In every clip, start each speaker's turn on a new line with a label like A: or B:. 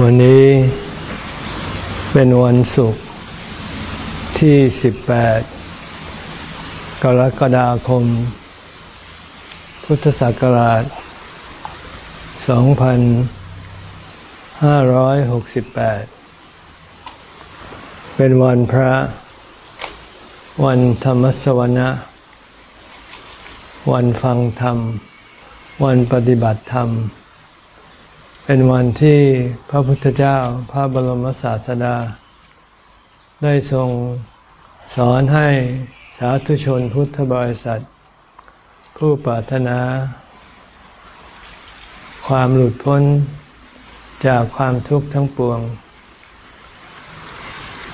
A: วันนี้เป็นวันศุกร์ที่ 18 กรกฎาคม พุทธศักราช 2568 เป็นวันพระ วันธรรมสวนะ วันฟังธรรม วันปฏิบัติธรรม เป็นวันที่พระพุทธเจ้าพระบรมศาสดา ได้ทรงสอนให้สาธุชนพุทธบริษัท ผู้ปรารถนา ความหลุดพ้นจากความทุกข์ทั้งปวง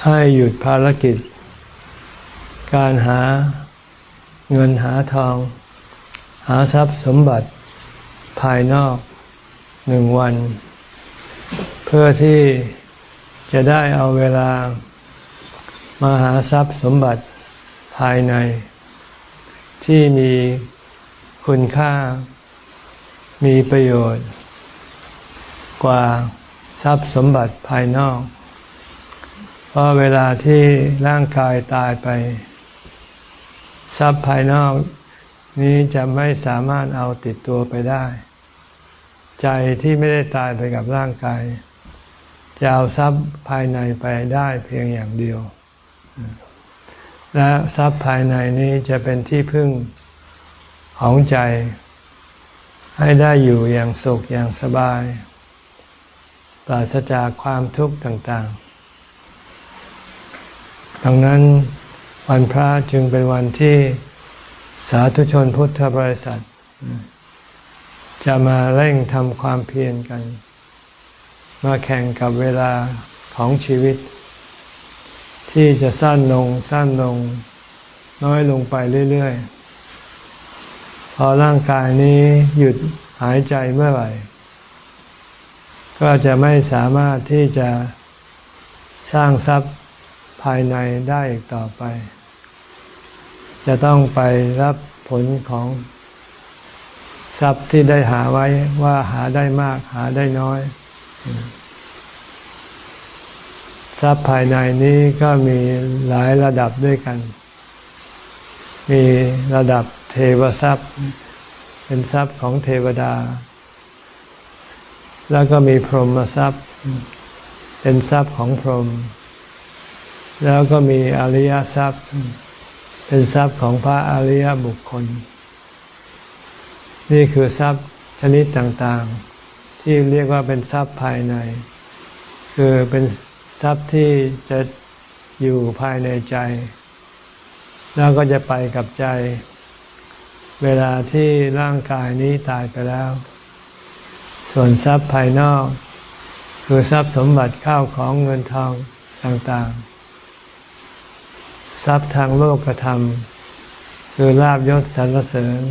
A: ให้หยุดภารกิจ การหาเงินหาทอง หาทรัพย์สมบัติภายนอก หนึ่งวัน เพื่อที่จะได้เอาเวลามาหาทรัพย์สมบัติภายใน ที่มีคุณค่า มีประโยชน์ กว่าทรัพย์สมบัติภายนอก เพราะเวลาที่ร่างกายตายไป ทรัพย์ภายนอกนี้จะไม่สามารถเอาติดตัวไปได้ ใจที่ไม่ได้ตายไปกับร่างกาย จะเอาทรัพย์ภายในไปได้เพียงอย่างเดียว และทรัพย์ภายในนี้จะเป็นที่พึ่งของใจ ให้ได้อยู่อย่างสุขอย่างสบาย ปราศจากความทุกข์ต่างๆ ดังนั้นวันพระจึงเป็นวันที่สาธุชนพุทธบริษัท จะมาเร่งทำความเพียรกัน มาแข่งกับเวลาของชีวิต ที่จะสั้นลงสั้นลง น้อยลงไปเรื่อยๆ พอร่างกายนี้หยุดหายใจเมื่อไหร่ ก็จะไม่สามารถที่จะสร้างทรัพย์ภายในได้อีกต่อไป จะต้องไปรับผลของ ทรัพย์ที่ได้หาไว้ว่าหาได้มากหาได้น้อย ทรัพย์ภายในนี้ก็มีหลายระดับด้วยกัน มีระดับเทวทรัพย์ เป็นทรัพย์ของเทวดา แล้วก็มีพรหมทรัพย์ เป็นทรัพย์ของพรหมแล้วก็มีอริยทรัพย์ เป็นทรัพย์ของพระอริยบุคคล นี่คือทรัพย์ชนิดต่างๆ ที่เรียกว่าเป็นทรัพย์ภายใน คือเป็นทรัพย์ที่จะอยู่ภายในใจ แล้วก็จะไปกับใจ เวลาที่ร่างกายนี้ตายไปแล้ว ส่วนทรัพย์ภายนอก คือทรัพย์สมบัติข้าวของเงินทองต่างๆ ทรัพย์ทางโลกธรรมคือลาบยศสรรเสริญ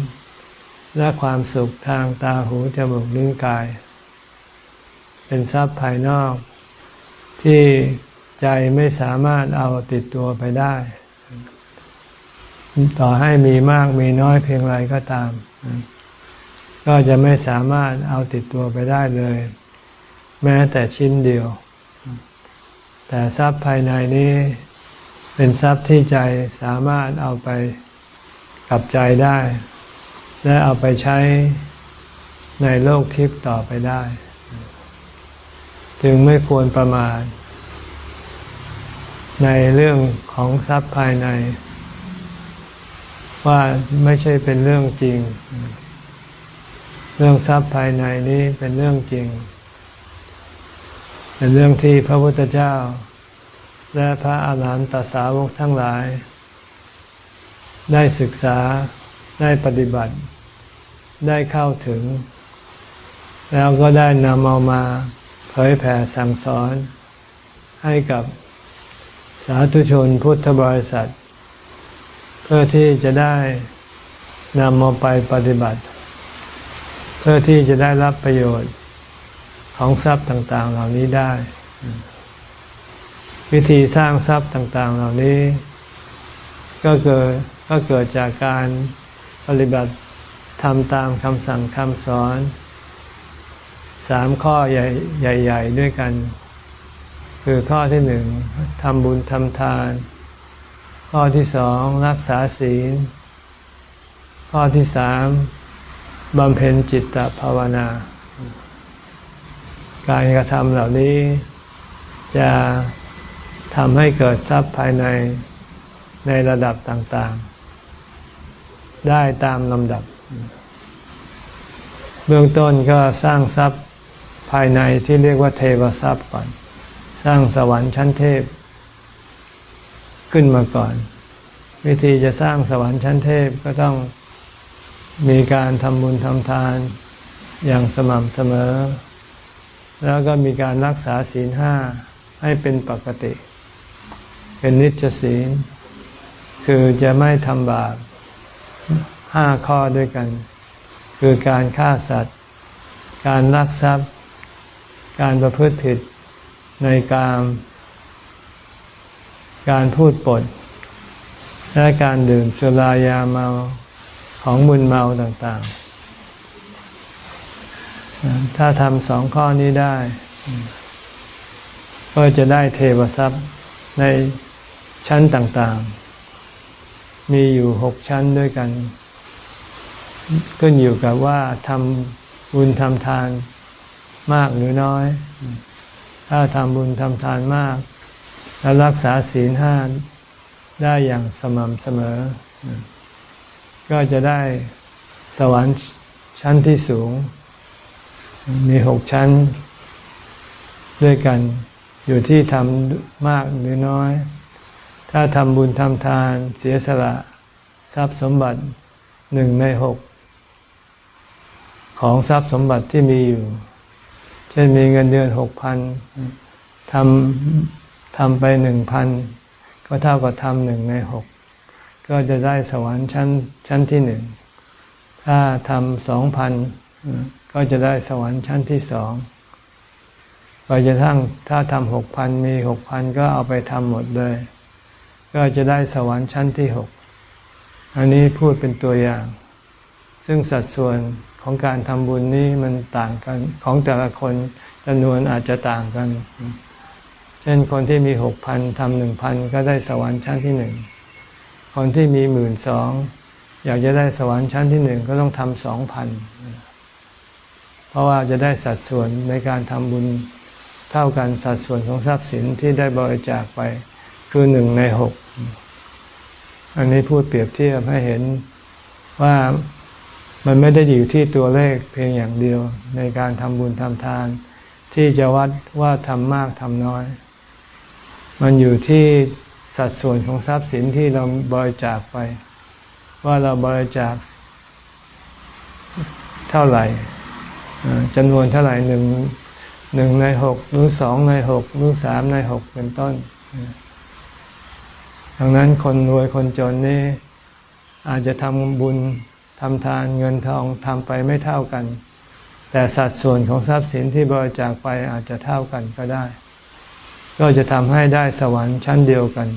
A: และความสุขทางตาหูจมูกลิ้นกาย เป็นทรัพย์ภายนอก ที่ใจไม่สามารถเอาติดตัวไปได้ ต่อให้มีมากมีน้อยเพียงไรก็ตาม ก็จะไม่สามารถเอาติดตัวไปได้เลย แม้แต่ชิ้นเดียว แต่ทรัพย์ภายในนี้เป็นทรัพย์ที่ใจสามารถเอาไปกับใจได้ และเอาไปใช้ในโลกทิพย์ต่อไปได้ จึงไม่ควรประมาทในเรื่องของทรัพย์ภายใน ว่าไม่ใช่เป็นเรื่องจริง เรื่องทรัพย์ภายในนี้เป็นเรื่องจริง เป็นเรื่องที่พระพุทธเจ้า และพระอาหารหันตสาวกทั้งหลาย ได้ศึกษาได้ปฏิบัติ ได้เข้าถึง แล้วก็ได้นำเอามาเผยแผ่สั่งสอน ให้กับสาธุชนพุทธบริษัท เพื่อที่จะได้นำมาไปปฏิบัติ เพื่อที่จะได้รับประโยชน์ของทรัพย์ต่าง ๆ เหล่านี้ได้ วิธีสร้างทรัพย์ต่าง ๆ เหล่านี้ ก็เกิดก็เกิดจากการปฏิบัติ ทำตามคำสั่งคำสอนสามข้อใหญ่ ๆ ด้วยกัน คือข้อที่หนึ่งทำบุญทำทาน ข้อที่สองรักษาศีล ข้อที่สามบำเพ็ญจิตตภาวนา การกระทำเหล่านี้ จะทำให้เกิดทรัพย์ภายในในระดับต่างๆ ได้ตามลำดับ เบื้องต้นก็สร้างทรัพย์ภายในที่เรียกว่าเทวทรัพย์ก่อน สร้างสวรรค์ชั้นเทพ ขึ้นมาก่อน วิธีจะสร้างสวรรค์ชั้นเทพก็ต้องมีการทำบุญทำทานอย่างสม่ำเสมอ แล้วก็มีการรักษาศีลห้าให้เป็นปกติ เป็นนิจศีล คือจะไม่ทำบาป ห้าข้อด้วยกัน คือการฆ่าสัตว์ การลักทรัพย์ การประพฤติผิดในการการพูดปด และการดื่มสุรายาเมาของมึนเมาต่างๆ ถ้าทำสองข้อนี้ได้ ก็จะได้เทวทรัพย์ในชั้นต่างๆ มีอยู่หกชั้นด้วยกัน ขึ้นอยู่กับว่าทำบุญทำทานมากหรือน้อย ถ้าทำบุญทำทานมาก และรักษาศีลห้าได้อย่างสม่ำเสมอ ก็จะได้สวรรค์ชั้นที่สูง มีหกชั้นด้วยกันอยู่ที่ทำมากหรือน้อย ถ้าทำบุญทำทานเสียสละ ทรัพย์สมบัติหนึ่งในหก ของทรัพย์สมบัติที่มีอยู่ เช่นมีเงินเดือนหกพันทำทำไปหนึ่งพันก็เท่ากับทำหนึ่งในหกก็จะได้สวรรค์ชั้นชั้นที่หนึ่ง ถ้าทำสองพันก็จะได้สวรรค์ชั้นที่สองไปจะทั้งถ้าทำหกพันมีหกพันก็เอาไปทำหมดเลย ก็จะได้สวรรค์ชั้นที่หกอันนี้พูดเป็นตัวอย่าง ซึ่งสัดส่วน ของการทำบุญนี้มันต่างกันของแต่ละคนจำนวนอาจจะต่างกัน เช่นคนที่มีหกพันทำหนึ่งพันก็ได้สวรรค์ชั้นที่หนึ่ง คนที่มีหมื่นสองอยากจะได้สวรรค์ชั้นที่หนึ่งก็ต้องทำสองพัน เพราะว่าจะได้สัดส่วนในการทำบุญเท่ากันสัดส่วนของทรัพย์สินที่ได้บริจาคไปคือหนึ่งในหก อันนี้พูดเปรียบเทียบให้เห็นว่า มันไม่ได้อยู่ที่ตัวเลขเพียงอย่างเดียวในการทำบุญทำทาน ที่จะวัดว่าทำมากทำน้อย มันอยู่ที่สัดส่วนของทรัพย์สินที่เราบริจาคไป ว่าเราบริจาคเท่าไหร่จำนวนเท่าไหร่หนึ่งหนึ่งในหกหรือสองในหกหรือสามในหกเป็นต้น ดังนั้นคนรวยคนจนนี่อาจจะทำบุญ ทำทานเงินทองทำไปไม่เท่ากัน แต่สัดส่วนของทรัพย์สินที่บริจาคไปอาจจะเท่ากันก็ได้ ก็จะทำให้ได้สวรรค์ชั้นเดียวกัน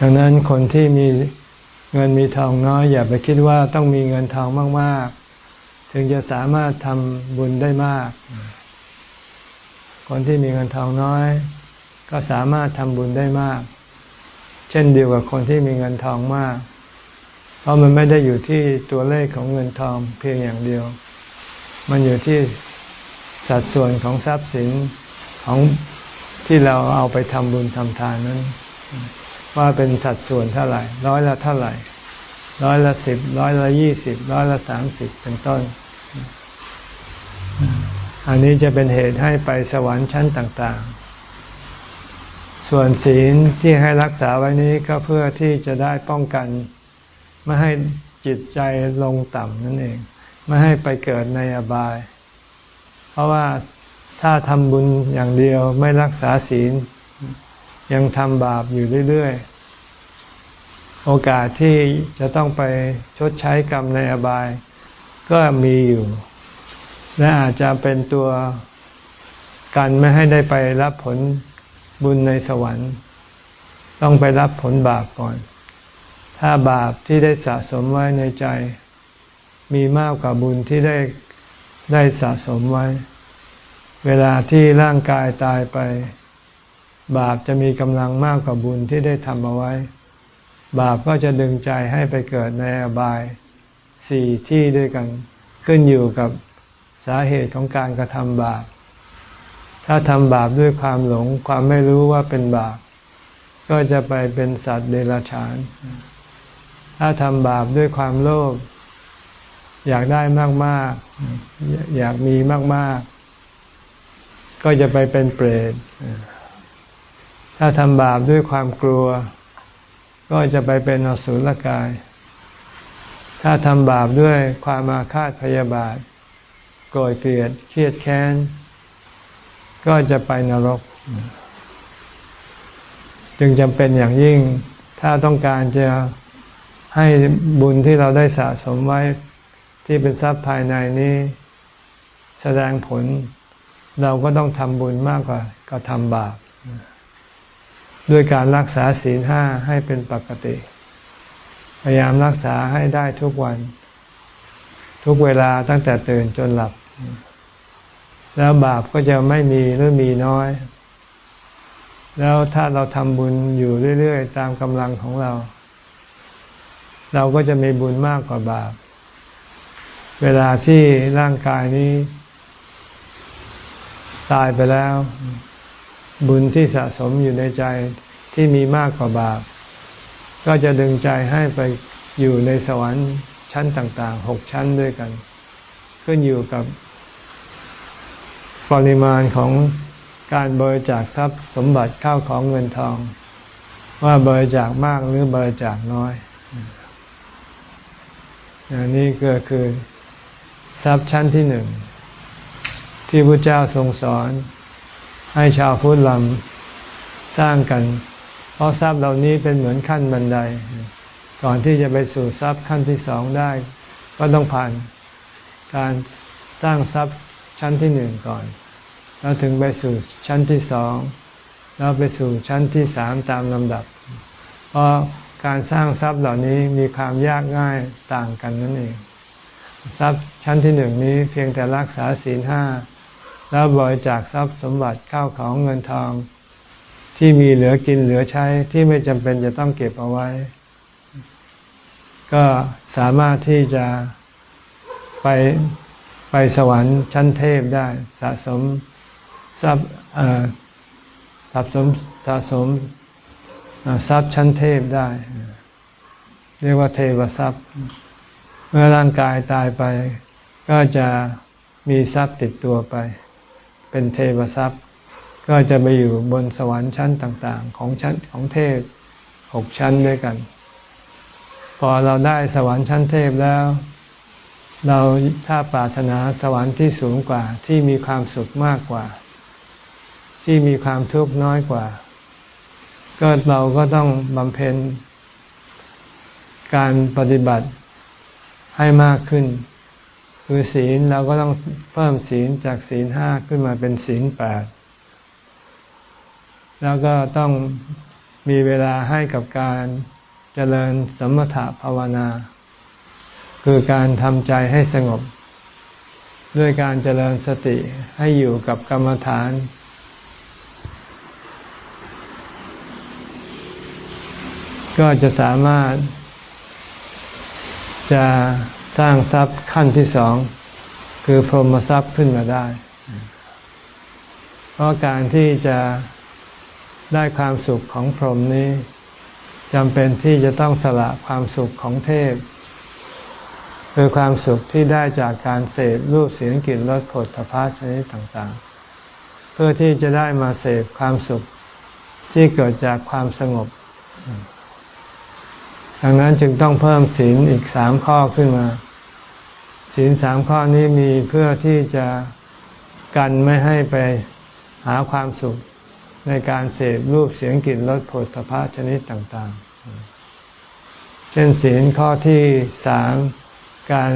A: ดังนั้นคนที่มีเงินมีทองน้อย อย่าไปคิดว่าต้องมีเงินทองมาก ๆ ถึงจะสามารถทำบุญได้มาก คนที่มีเงินทองน้อย ก็สามารถทำบุญได้มาก เช่นเดียวกับคนที่มีเงินทองมาก เพราะมันไม่ได้อยู่ที่ตัวเลขของเงินทองเพียงอย่างเดียว มันอยู่ที่สัดส่วนของทรัพย์สินของที่เราเอาไปทำบุญทำทานนั้น ว่าเป็นสัดส่วนเท่าไหร่ ร้อยละเท่าไหร่ ร้อยละสิบร้อยละยี่สิบร้อยละสามสิบเป็นต้น อันนี้จะเป็นเหตุให้ไปสวรรค์ชั้นต่าง ๆ ส่วนศีลที่ให้รักษาไว้นี้ก็เพื่อที่จะได้ป้องกัน ไม่ให้จิตใจลงต่ำนั่นเอง ไม่ให้ไปเกิดในอบาย เพราะว่าถ้าทำบุญอย่างเดียวไม่รักษาศีล ยังทำบาปอยู่เรื่อยๆ โอกาสที่จะต้องไปชดใช้กรรมในอบาย ก็มีอยู่ และอาจจะเป็นตัวกันไม่ให้ได้ไปรับผลบุญในสวรรค์ ต้องไปรับผลบาปก่อน ถ้าบาปที่ได้สะสมไว้ในใจ มีมากกว่าบุญที่ได้ได้สะสมไว้ เวลาที่ร่างกายตายไป บาปจะมีกำลังมากกว่าบุญที่ได้ทำเอาไว้ บาปก็จะดึงใจให้ไปเกิดในอบายสี่ที่ด้วยกัน ขึ้นอยู่กับสาเหตุของการกระทำบาป ถ้าทำบาปด้วยความหลงความไม่รู้ว่าเป็นบาป ก็จะไปเป็นสัตว์เดรัจฉาน ถ้าทำบาปด้วยความโลภอยากได้มากๆ อยากมีมาก ๆ ก็จะไปเป็นเปรตถ้าทำบาปด้วยความกลัว ก็จะไปเป็นอสุรกาย ถ้าทำบาปด้วยความอาฆาตพยาบาทโกรธเกลียดเครียดแค้น ก็จะไปนรก จึงจำเป็นอย่างยิ่ง ถ้าต้องการจะ ให้บุญที่เราได้สะสมไว้ที่เป็นทรัพย์ภายในนี้ แสดงผล เราก็ต้องทำบุญมากกว่าก็ทำบาปด้วยการรักษาศีลห้าให้เป็นปกติ พยายามรักษาให้ได้ทุกวัน ทุกเวลาตั้งแต่ตื่นจนหลับ แล้วบาปก็จะไม่มีหรือมีน้อย แล้วถ้าเราทำบุญอยู่เรื่อย ๆ ตามกำลังของเรา เราก็จะมีบุญมากกว่าบาป เวลาที่ร่างกายนี้ ตายไปแล้ว บุญที่สะสมอยู่ในใจที่มีมากกว่าบาป ก็จะดึงใจให้ไปอยู่ในสวรรค์ชั้นต่างๆหกชั้นด้วยกัน ขึ้นอยู่กับ ปริมาณของการบริจาคทรัพย์สมบัติข้าวของเงินทอง ว่าบริจาคมากหรือบริจาคน้อย อันนี้ก็คือทรัพย์ชั้นที่หนึ่ง ที่พระเจ้าทรงสอน ให้ชาวพุทธลำสร้างกัน เพราะทรัพย์เหล่านี้เป็นเหมือนขั้นบันได ก่อนที่จะไปสู่ทรัพย์ขั้นที่สองได้ ก็ต้องผ่านการสร้างทรัพย์ชั้นที่หนึ่งก่อน แล้วถึงไปสู่ชั้นที่สองแล้วไปสู่ชั้นที่สามตามลำดับ เพราะ การสร้างทรัพย์เหล่านี้มีความยากง่ายต่างกันนั่นเอง ทรัพย์ชั้นที่หนึ่งนี้เพียงแต่รักษาศีลห้าแล้วบริจาคทรัพย์สมบัติข้าวของเงินทอง ที่มีเหลือกินเหลือใช้ที่ไม่จำเป็นจะต้องเก็บเอาไว้ ก็สามารถที่จะไปไปสวรรค์ชั้นเทพได้ สะสมทรัพย์สะสมสะสมทรัพย์ชั้นเทพได้ เรียกว่าเทวทรัพย์ เมื่อร่างกายตายไป ก็จะมีทรัพย์ติดตัวไป เป็นเทวทรัพย์ ก็จะไปอยู่บนสวรรค์ชั้นต่างๆ ของชั้นของเทพหกชั้นด้วยกัน พอเราได้สวรรค์ชั้นเทพแล้ว เราถ้าปรารถนาสวรรค์ที่สูงกว่าที่มีความสุขมากกว่า ที่มีความทุกข์น้อยกว่า ก็เราก็ต้องบำเพ็ญ การปฏิบัติให้มากขึ้น คือศีลเราก็ต้องเพิ่มศีลจากศีลห้าขึ้นมาเป็นศีลแปดแล้วก็ต้องมีเวลาให้กับการเจริญสมถะภาวนา คือการทำใจให้สงบ ด้วยการเจริญสติให้อยู่กับกรรมฐาน ก็จะสามารถ จะสร้างทรัพย์ขั้นที่สอง คือพรหมทรัพย์ขึ้นมาได้ เพราะการที่จะได้ความสุขของพรหมนี้จำเป็นที่จะต้องสละความสุขของเทพ คือความสุขที่ได้จากการเสพรูปเสียงกลิ่นรสผลทพะชนิดต่างๆ เพื่อที่จะได้มาเสพความสุขที่เกิดจากความสงบ ดังนั้นจึงต้องเพิ่มศีลอีกสามข้อขึ้นมา ศีลสามข้อนี้มีเพื่อที่จะกันไม่ให้ไปหาความสุขในการเสพรูปเสียงกลิ่นรสผลสะพะชนิดต่างๆ เช่นศีลข้อที่สามการ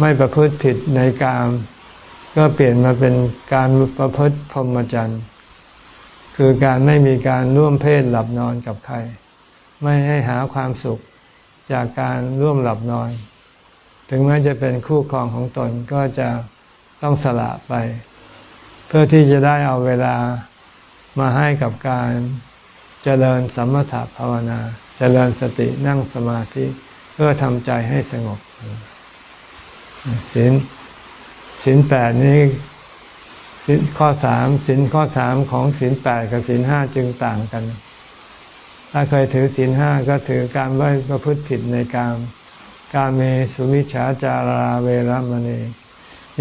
A: ไม่ประพฤติผิดในการก็เปลี่ยนมาเป็นการประพฤติพรหมจรรย์ คือการไม่มีการร่วมเพศหลับนอนกับใคร ไม่ให้หาความสุขจากการร่วมหลับนอน ถึงแม้จะเป็นคู่ครองของตนก็จะต้องสละไป เพื่อที่จะได้เอาเวลามาให้กับการเจริญสมถภาวนา เจริญสตินั่งสมาธิเพื่อทำใจให้สงบศีลศีลแปดนี้ศีลข้อสามศีลข้อสามของศีลแปดกับศีลห้าจึงต่างกัน ถ้าเคยถือศีลห้าก็ถือการไม่ประพฤติผิดในการการเมสุมิฉาจาราเวรมณี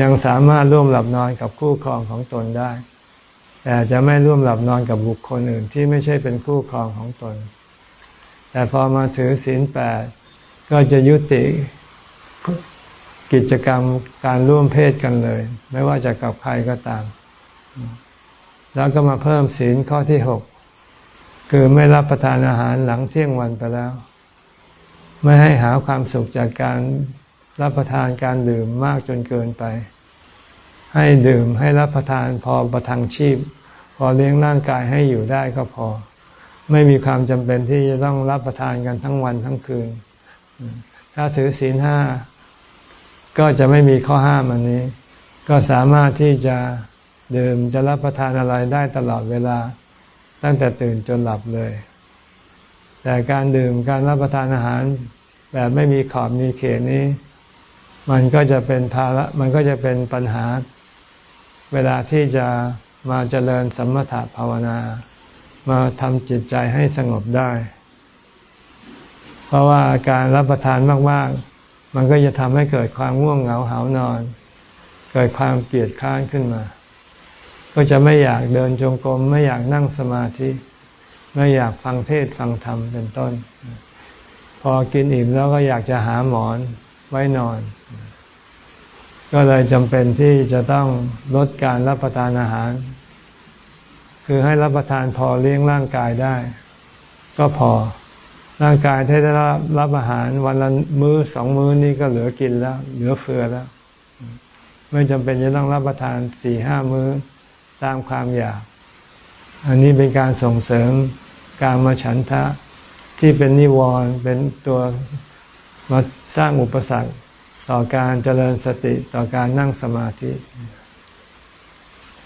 A: ยังสามารถร่วมหลับนอนกับคู่ครองของตนได้ แต่จะไม่ร่วมหลับนอนกับบุคคลอื่นที่ไม่ใช่เป็นคู่ครองของตน แต่พอมาถือศีลแปดก็จะยุติกิจกรรมการร่วมเพศกันเลย ไม่ว่าจะกับใครก็ตาม แล้วก็มาเพิ่มศีลข้อที่หก คือไม่รับประทานอาหารหลังเที่ยงวันไปแล้ว ไม่ให้หาความสุขจากการรับประทานการดื่มมากจนเกินไป ให้ดื่มให้รับประทานพอประทังชีพ พอเลี้ยงร่างกายให้อยู่ได้ก็พอ ไม่มีความจำเป็นที่จะต้องรับประทานกันทั้งวันทั้งคืน ถ้าถือศีลห้าก็จะไม่มีข้อห้ามอันนี้ ก็สามารถที่จะดื่มจะรับประทานอะไรได้ตลอดเวลา ตั้งแต่ตื่นจนหลับเลย แต่การดื่มการรับประทานอาหารแบบไม่มีขอบมีเขตนี้ มันก็จะเป็นภาระมันก็จะเป็นปัญหา เวลาที่จะมาเจริญสมถะภาวนา มาทำจิตใจให้สงบได้ เพราะว่าการรับประทานมาก ๆ มันก็จะทำให้เกิดความง่วงเหงาหานอน เกิดความเกลียดค้านขึ้นมา ก็จะไม่อยากเดินจงกรมไม่อยากนั่งสมาธิ ไม่อยากฟังเทศฟังธรรมเป็นต้น พอกินอิ่มแล้วก็อยากจะหาหมอนไว้นอน ก็เลยจำเป็นที่จะต้องลดการรับประทานอาหาร คือให้รับประทานพอเลี้ยงร่างกายได้ ก็พอร่างกายถ้าได้รับอาหารวันละมื้อสองมื้อนี่ก็เหลือกินแล้ว เหลือเฟือแล้ว ไม่จำเป็นจะต้องรับประทานสี่ห้ามื้อ ตามความอยาก อันนี้เป็นการส่งเสริมการมาฉันทะที่เป็นนิวรณ์เป็นตัวมาสร้างอุปสรรคต่อการเจริญสติต่อการนั่งสมาธิ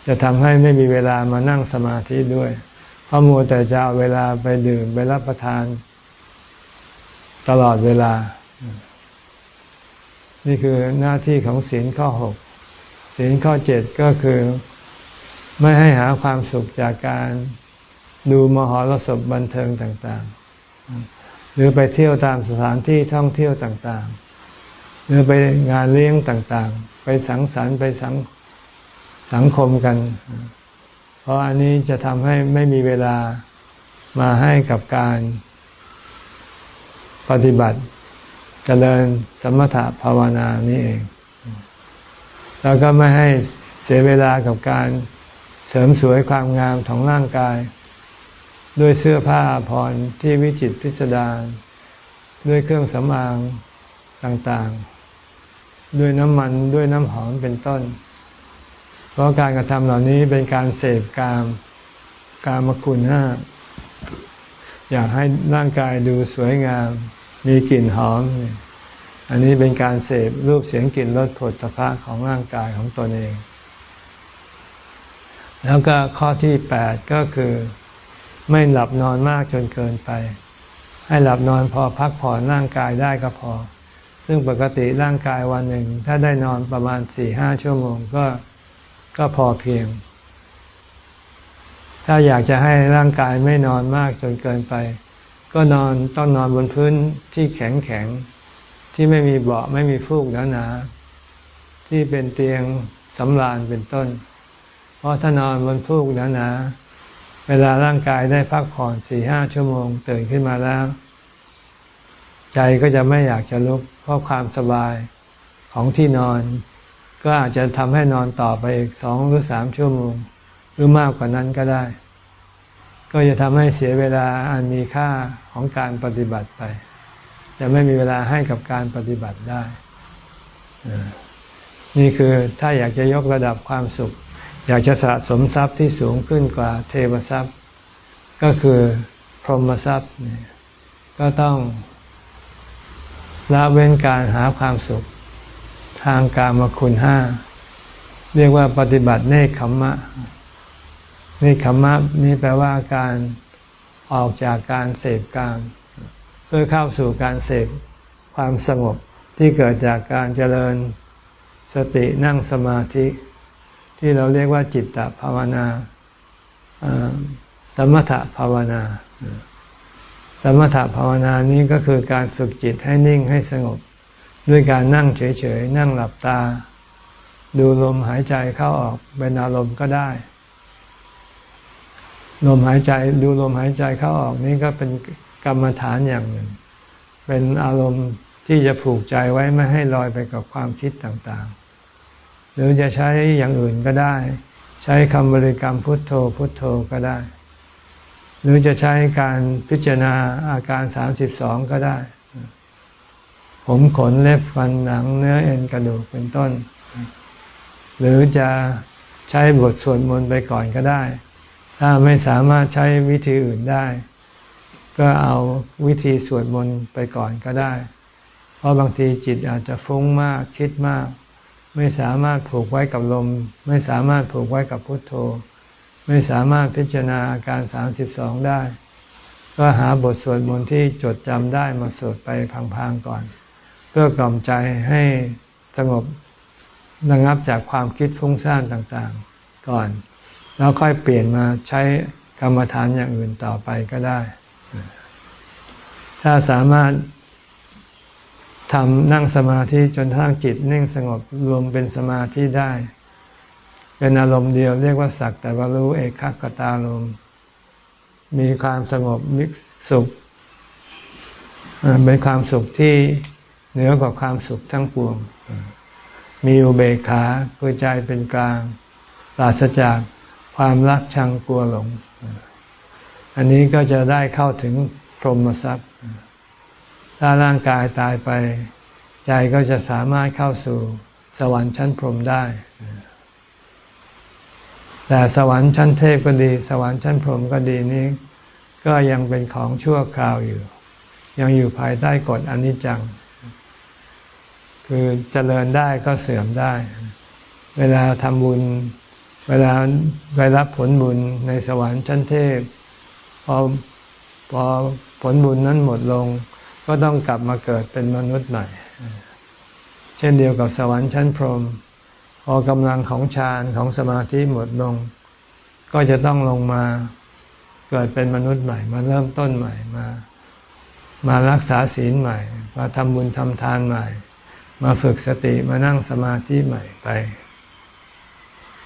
A: จะทำให้ไม่มีเวลามานั่งสมาธิด้วยเพราะมัวแต่จะเอาเวลาไปดื่มไปรับประทาน ตลอดเวลา นี่คือหน้าที่ของศีลข้อหกศีลข้อเจ็ดก็คือ ไม่ให้หาความสุขจากการดูมหรสพบันเทิงต่างๆ หรือไปเที่ยวตามสถานที่ท่องเที่ยวต่างๆ หรือไปงานเลี้ยงต่างๆ ไปสังสรรค์ไปสังสังคมกัน เพราะอันนี้จะทำให้ไม่มีเวลามาให้กับการปฏิบัติจเจริญสมถะภาวนานี่เอง แล้วก็ไม่ให้เสียเวลากับการ ริมสวยความงามของร่างกาย ด้วยเสื้อผ้าพรที่วิจิตพิสดารด้วยเครื่องสำอางต่างๆ ด้วยน้ำมันด้วยน้ำหอมเป็นต้น เพราะการกระทำเหล่านี้เป็นการเสพกามกามคุณห้าอยากให้ร่างกายดูสวยงาม มีกลิ่นหอม อันนี้เป็นการเสพรูปเสียงกลิ่นรสผลสะพะของร่างกายของตนเอง แล้วก็ข้อที่แปดก็คือไม่หลับนอนมากจนเกินไป ให้หลับนอนพอพักผ่อนร่างกายได้ก็พอ ซึ่งปกติร่างกายวันหนึ่ง ถ้าได้นอนประมาณสี่ห้าชั่วโมงก็ก็พอเพียง ถ้าอยากจะให้ร่างกายไม่นอนมากจนเกินไป ก็นอนต้องนอนบนพื้นที่แข็งแข็งที่ไม่มีเบาะไม่มีฟูกหนาหนาที่เป็นเตียงสำราญเป็นต้น ราะถ้านอนบนฟูกหนาหนาเวลาร่างกายได้พักผ่อนสี่ห้าชั่วโมง ตื่นขึ้นมาแล้ว ใจก็จะไม่อยากจะลุกเพราะความสบายของที่นอน ก็อาจจะทำให้นอนต่อไปอีกสองหรือสามชั่วโมง หรือมากกว่านั้นก็ได้ ก็จะทำให้เสียเวลาอันมีค่าของการปฏิบัติไป จะไม่มีเวลาให้กับการปฏิบัติได้ นี่คือถ้าอยากจะยกระดับความสุข อยากจะสะสมทรัพย์ที่สูงขึ้นกว่าเทวทรัพย์ ก็คือพรหมทรัพย์ก็ต้องละเว้นการหาความสุข ทางกามคุณห้า เรียกว่าปฏิบัติเนคขมมะเนคขมมะนี่แปลว่าการออกจากการเสพกามเพื่อเข้าสู่การเสพความสงบที่เกิดจากการเจริญสตินั่งสมาธิ ที่เราเรียกว่าจิตตภาวนาสมถภาวนา สมถภาวนานี้ก็คือการฝึกจิตให้นิ่งให้สงบ ด้วยการนั่งเฉยๆ นั่งหลับตา ดูลมหายใจเข้าออกเป็นอารมณ์ก็ได้ ลมหายใจดูลมหายใจเข้าออกนี่ก็เป็นกรรมฐานอย่างหนึ่ง เป็นอารมณ์ที่จะผูกใจไว้ไม่ให้ลอยไปกับความคิดต่างๆ หรือจะใช้อย่างอื่นก็ได้ ใช้คำบริกรรมพุทโธพุทโธก็ได้ หรือจะใช้การพิจารณาอาการสามสิบสองก็ได้ ผมขนเล็บฟันหนังเนื้อเอ็นกระดูกเป็นต้น หรือจะใช้บทสวดมนต์ไปก่อนก็ได้ ถ้าไม่สามารถใช้วิธีอื่นได้ ก็เอาวิธีสวดมนต์ไปก่อนก็ได้ เพราะบางทีจิตอาจจะฟุ้งมากคิดมาก ไม่สามารถผูกไว้กับลม ไม่สามารถผูกไว้กับพุทโธ ไม่สามารถพิจารณาอาการสามสิบสองได้ ก็หาบทสวดมนต์ที่จดจำได้มาสวดไปพังๆก่อน เพื่อกล่อมใจให้สงบระงับจากความคิดฟุ้งซ่านต่างๆ ก่อน แล้วค่อยเปลี่ยนมาใช้กรรมฐานอย่างอื่นต่อไปก็ได้ ถ้าสามารถ ทำนั่งสมาธิจนทั้งจิตนิ่งสงบรวมเป็นสมาธิได้ เป็นอารมณ์เดียวเรียกว่าสักแต่ว่ารู้เอกขกตาลมมีความสงบมิสุขเป็นความสุขที่เหนือกว่าความสุขทั้งปวง มีอุเบกขาคือใจเป็นกลางปราศจากความรักชังกลัวหลง อันนี้ก็จะได้เข้าถึงพรหมทรัพย์ ถ้าร่างกายตายไป ใจก็จะสามารถเข้าสู่สวรรค์ชั้นพรหมได้ แต่สวรรค์ชั้นเทพก็ดี สวรรค์ชั้นพรหมก็ดีนี้ก็ยังเป็นของชั่วคราวอยู่ ยังอยู่ภายใต้กฎอนิจจัง คือเจริญได้ก็เสื่อมได้ เวลาทำบุญ เวลาไปรับผลบุญในสวรรค์ชั้นเทพพอพอผลบุญนั้นหมดลง ก็ต้องกลับมาเกิดเป็นมนุษย์ใหม่ เช่นเดียวกับสวรรค์ชั้นพรหมพอกำลังของฌานของสมาธิหมดลง ก็จะต้องลงมาเกิดเป็นมนุษย์ใหม่ มาเริ่มต้นใหม่มา มารักษาศีลใหม่ มาทำบุญทำทานใหม่ มาฝึกสติมานั่งสมาธิใหม่ไป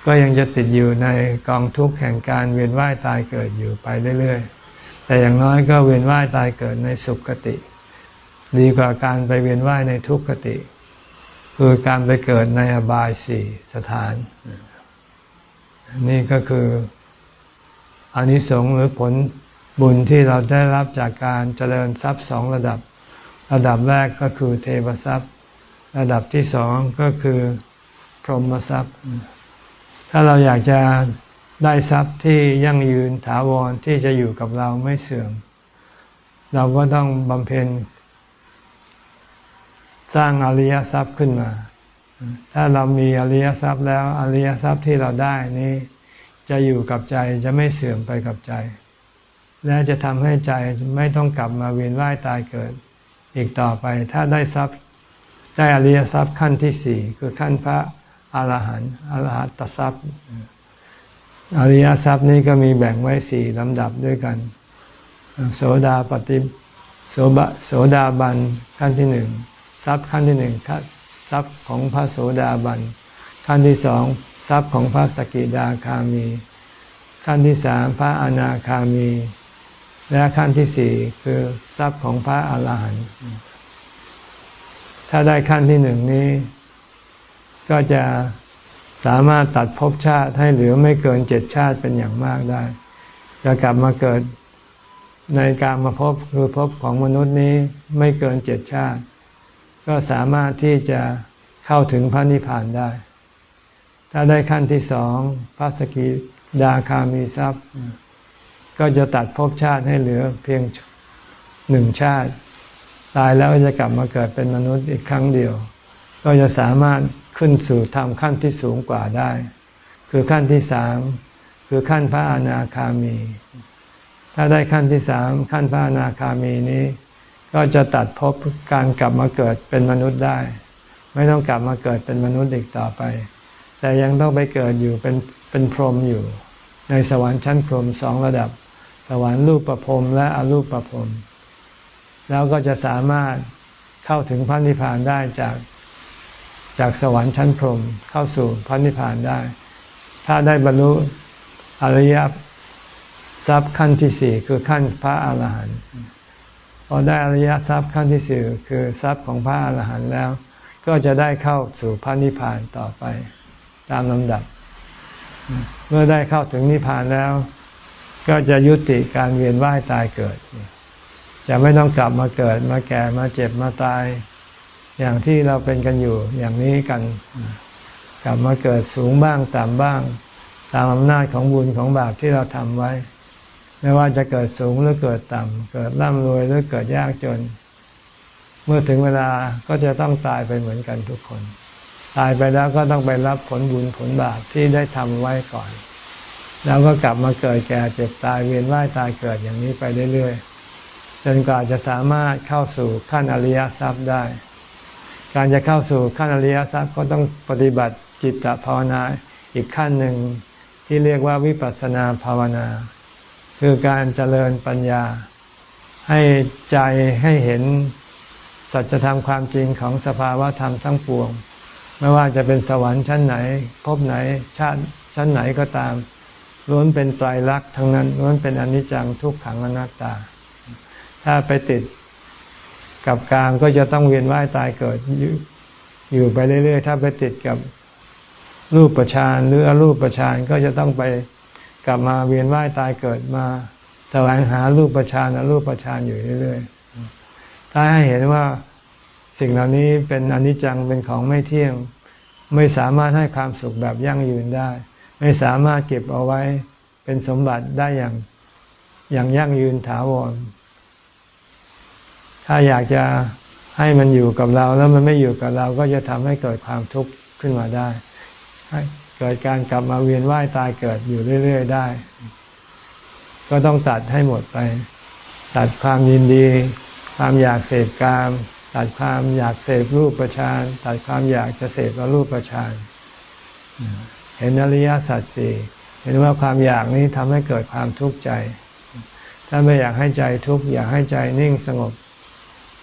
A: ก็ยังจะติดอยู่ในกองทุกข์แห่งการเวียนว่ายตายเกิดอยู่ไปเรื่อยๆแต่อย่างน้อยก็เวียนว่ายตายเกิดในสุขคติ ดีกว่าการไปเวียนว่ายในทุกขติ คือการไปเกิดในอบายสี่สถาน นี่ก็คืออานิสงส์หรือผลบุญที่เราได้รับจากการเจริญทรัพย์สองระดับ ระดับแรกก็คือเทวทรัพย์ ระดับที่สองก็คือพรหมทรัพย์ ถ้าเราอยากจะได้ทรัพย์ที่ยั่งยืนถาวรที่จะอยู่กับเราไม่เสื่อม เราก็ต้องบำเพ็ญ สร้างอริยทรัพย์ขึ้นมา ถ้าเรามีอริยทรัพย์แล้วอริยทรัพย์ที่เราได้นี้ จะอยู่กับใจจะไม่เสื่อมไปกับใจ และจะทำให้ใจไม่ต้องกลับมาเวียนว่ายตายเกิด อีกต่อไปถ้าได้ทรัพย์ได้อริยทรัพย์ขั้นที่สี่คือขั้นพระอรหันต์อรหัตทรัพย์อริยทรัพย์นี้ก็มีแบ่งไว้สี่ลำดับด้วยกัน โสดาปฏิโสบโสดาบันขั้นที่หนึ่ง ทรัพย์ขั้นที่หนึ่งทรัพย์ของพระโสดาบัน ขั้นที่สองทรัพย์ของพระสกิดาคามี ขั้นที่สามพระอนาคามี และขั้นที่สี่คือทรัพย์ของพระอาหารหันต์ถ้าได้ขั้นที่หนึ่งนี้ ก็จะสามารถตัดภพชาติให้เหลือไม่เกินเจ็ดชาติเป็นอย่างมากได้จะกลับมาเกิดในการมาพบคือพบของมนุษย์นี้ไม่เกินเจ็ดชาติ ก็สามารถที่จะเข้าถึงพระนิพพานได้ ถ้าได้ขั้นที่สองพระสกิดาคามีทรัพย์ ก็จะตัดภพชาติให้เหลือเพียงหนึ่งชาติ ตายแล้วจะกลับมาเกิดเป็นมนุษย์อีกครั้งเดียว ก็จะสามารถขึ้นสู่ธรรมขั้นที่สูงกว่าได้ คือขั้นที่สามคือขั้นพระอนาคามี ถ้าได้ขั้นที่สามขั้นพระอนาคามีนี้ ก็จะตัดภพการกลับมาเกิดเป็นมนุษย์ได้ ไม่ต้องกลับมาเกิดเป็นมนุษย์อีกต่อไป แต่ยังต้องไปเกิดอยู่เป็นเป็นพรหมอยู่ ในสวรรค์ชั้นพรหมสองระดับ สวรรค์รูปประพรมและอรูปประพรมแล้วก็จะสามารถเข้าถึงพระนิพพานได้จากจากสวรรค์ชั้นพรหมเข้าสู่พระนิพพานได้ ถ้าได้บรรลุอริยทรัพย์ขั้นที่สี่คือขั้นพระอาหารหันต์ พอได้อริยทรัพย์ขั้นที่สี่คือทรัพย์ของพระอรหันต์แล้ว ก็จะได้เข้าสู่พระนิพพานต่อไป ตามลำดับ เมื่อได้เข้าถึงนิพพานแล้ว ก็จะยุติการเวียนว่ายตายเกิด จะไม่ต้องกลับมาเกิดมาแก่มาเจ็บมาตาย อย่างที่เราเป็นกันอยู่อย่างนี้กัน กลับมาเกิดสูงบ้างต่ำบ้าง ตามอำนาจของบุญของบาปที่เราทำไว้ ไม่ว่าจะเกิดสูงหรือเกิดต่ำ เกิดร่ำรวยหรือเกิดยากจน เมื่อถึงเวลาก็จะต้องตายไปเหมือนกันทุกคน ตายไปแล้วก็ต้องไปรับผลบุญผลบาปที่ได้ทำไว้ก่อน แล้วก็กลับมาเกิดแก่เจ็บตายเวียนว่ายตายเกิดอย่างนี้ไปเรื่อยๆ จนกว่าจะสามารถเข้าสู่ขั้นอริยทรัพย์ได้ การจะเข้าสู่ขั้นอริยทรัพย์ก็ต้องปฏิบัติจิตภาวนาอีกขั้นหนึ่งที่เรียกว่าวิปัสสนาภาวนา คือการเจริญปัญญา ให้ใจให้เห็นสัจธรรมความจริงของสภาวะธรรมทั้งปวง ไม่ว่าจะเป็นสวรรค์ชั้นไหนภพไหนชาติชั้นไหนก็ตามล้วนเป็นไตรลักษณ์ทั้งนั้นล้วนเป็นอนิจจังทุกขังอนัตตา ถ้าไปติดกับกลางก็จะต้องเวียนว่ายตายเกิดอยู่ไปเรื่อยๆ ถ้าไปติดกับรูปประชานหรืออรูปประชานก็จะต้องไป กลับมาเวียนว่ายตายเกิดมาแสวงหารูปประชานอรูปประชานอยู่เรื่อยๆ ถ้าให้เห็นว่าสิ่งเหล่านี้เป็นอนิจจังเป็นของไม่เที่ยง ไม่สามารถให้ความสุขแบบยั่งยืนได้ ไม่สามารถเก็บเอาไว้เป็นสมบัติได้อย่างอย่างยั่งยืนถาวร ถ้าอยากจะให้มันอยู่กับเราแล้วมันไม่อยู่กับเราก็จะทำให้เกิดความทุกข์ขึ้นมาได้ เกิดการกลับมาเวียนว่ายตายเกิดอยู่เรื่อย ๆ ได้ ก็ต้องตัดให้หมดไป ตัดความยินดี ความอยากเสพกาม ตัดความอยากเสพรูปประชานตัดความอยากจะเสพรูปประชานเห็นอริยสัจสี่เห็นว่าความอยากนี้ทำให้เกิดความทุกข์ใจ ถ้าไม่อยากให้ใจทุกข์อยากให้ใจนิ่งสงบ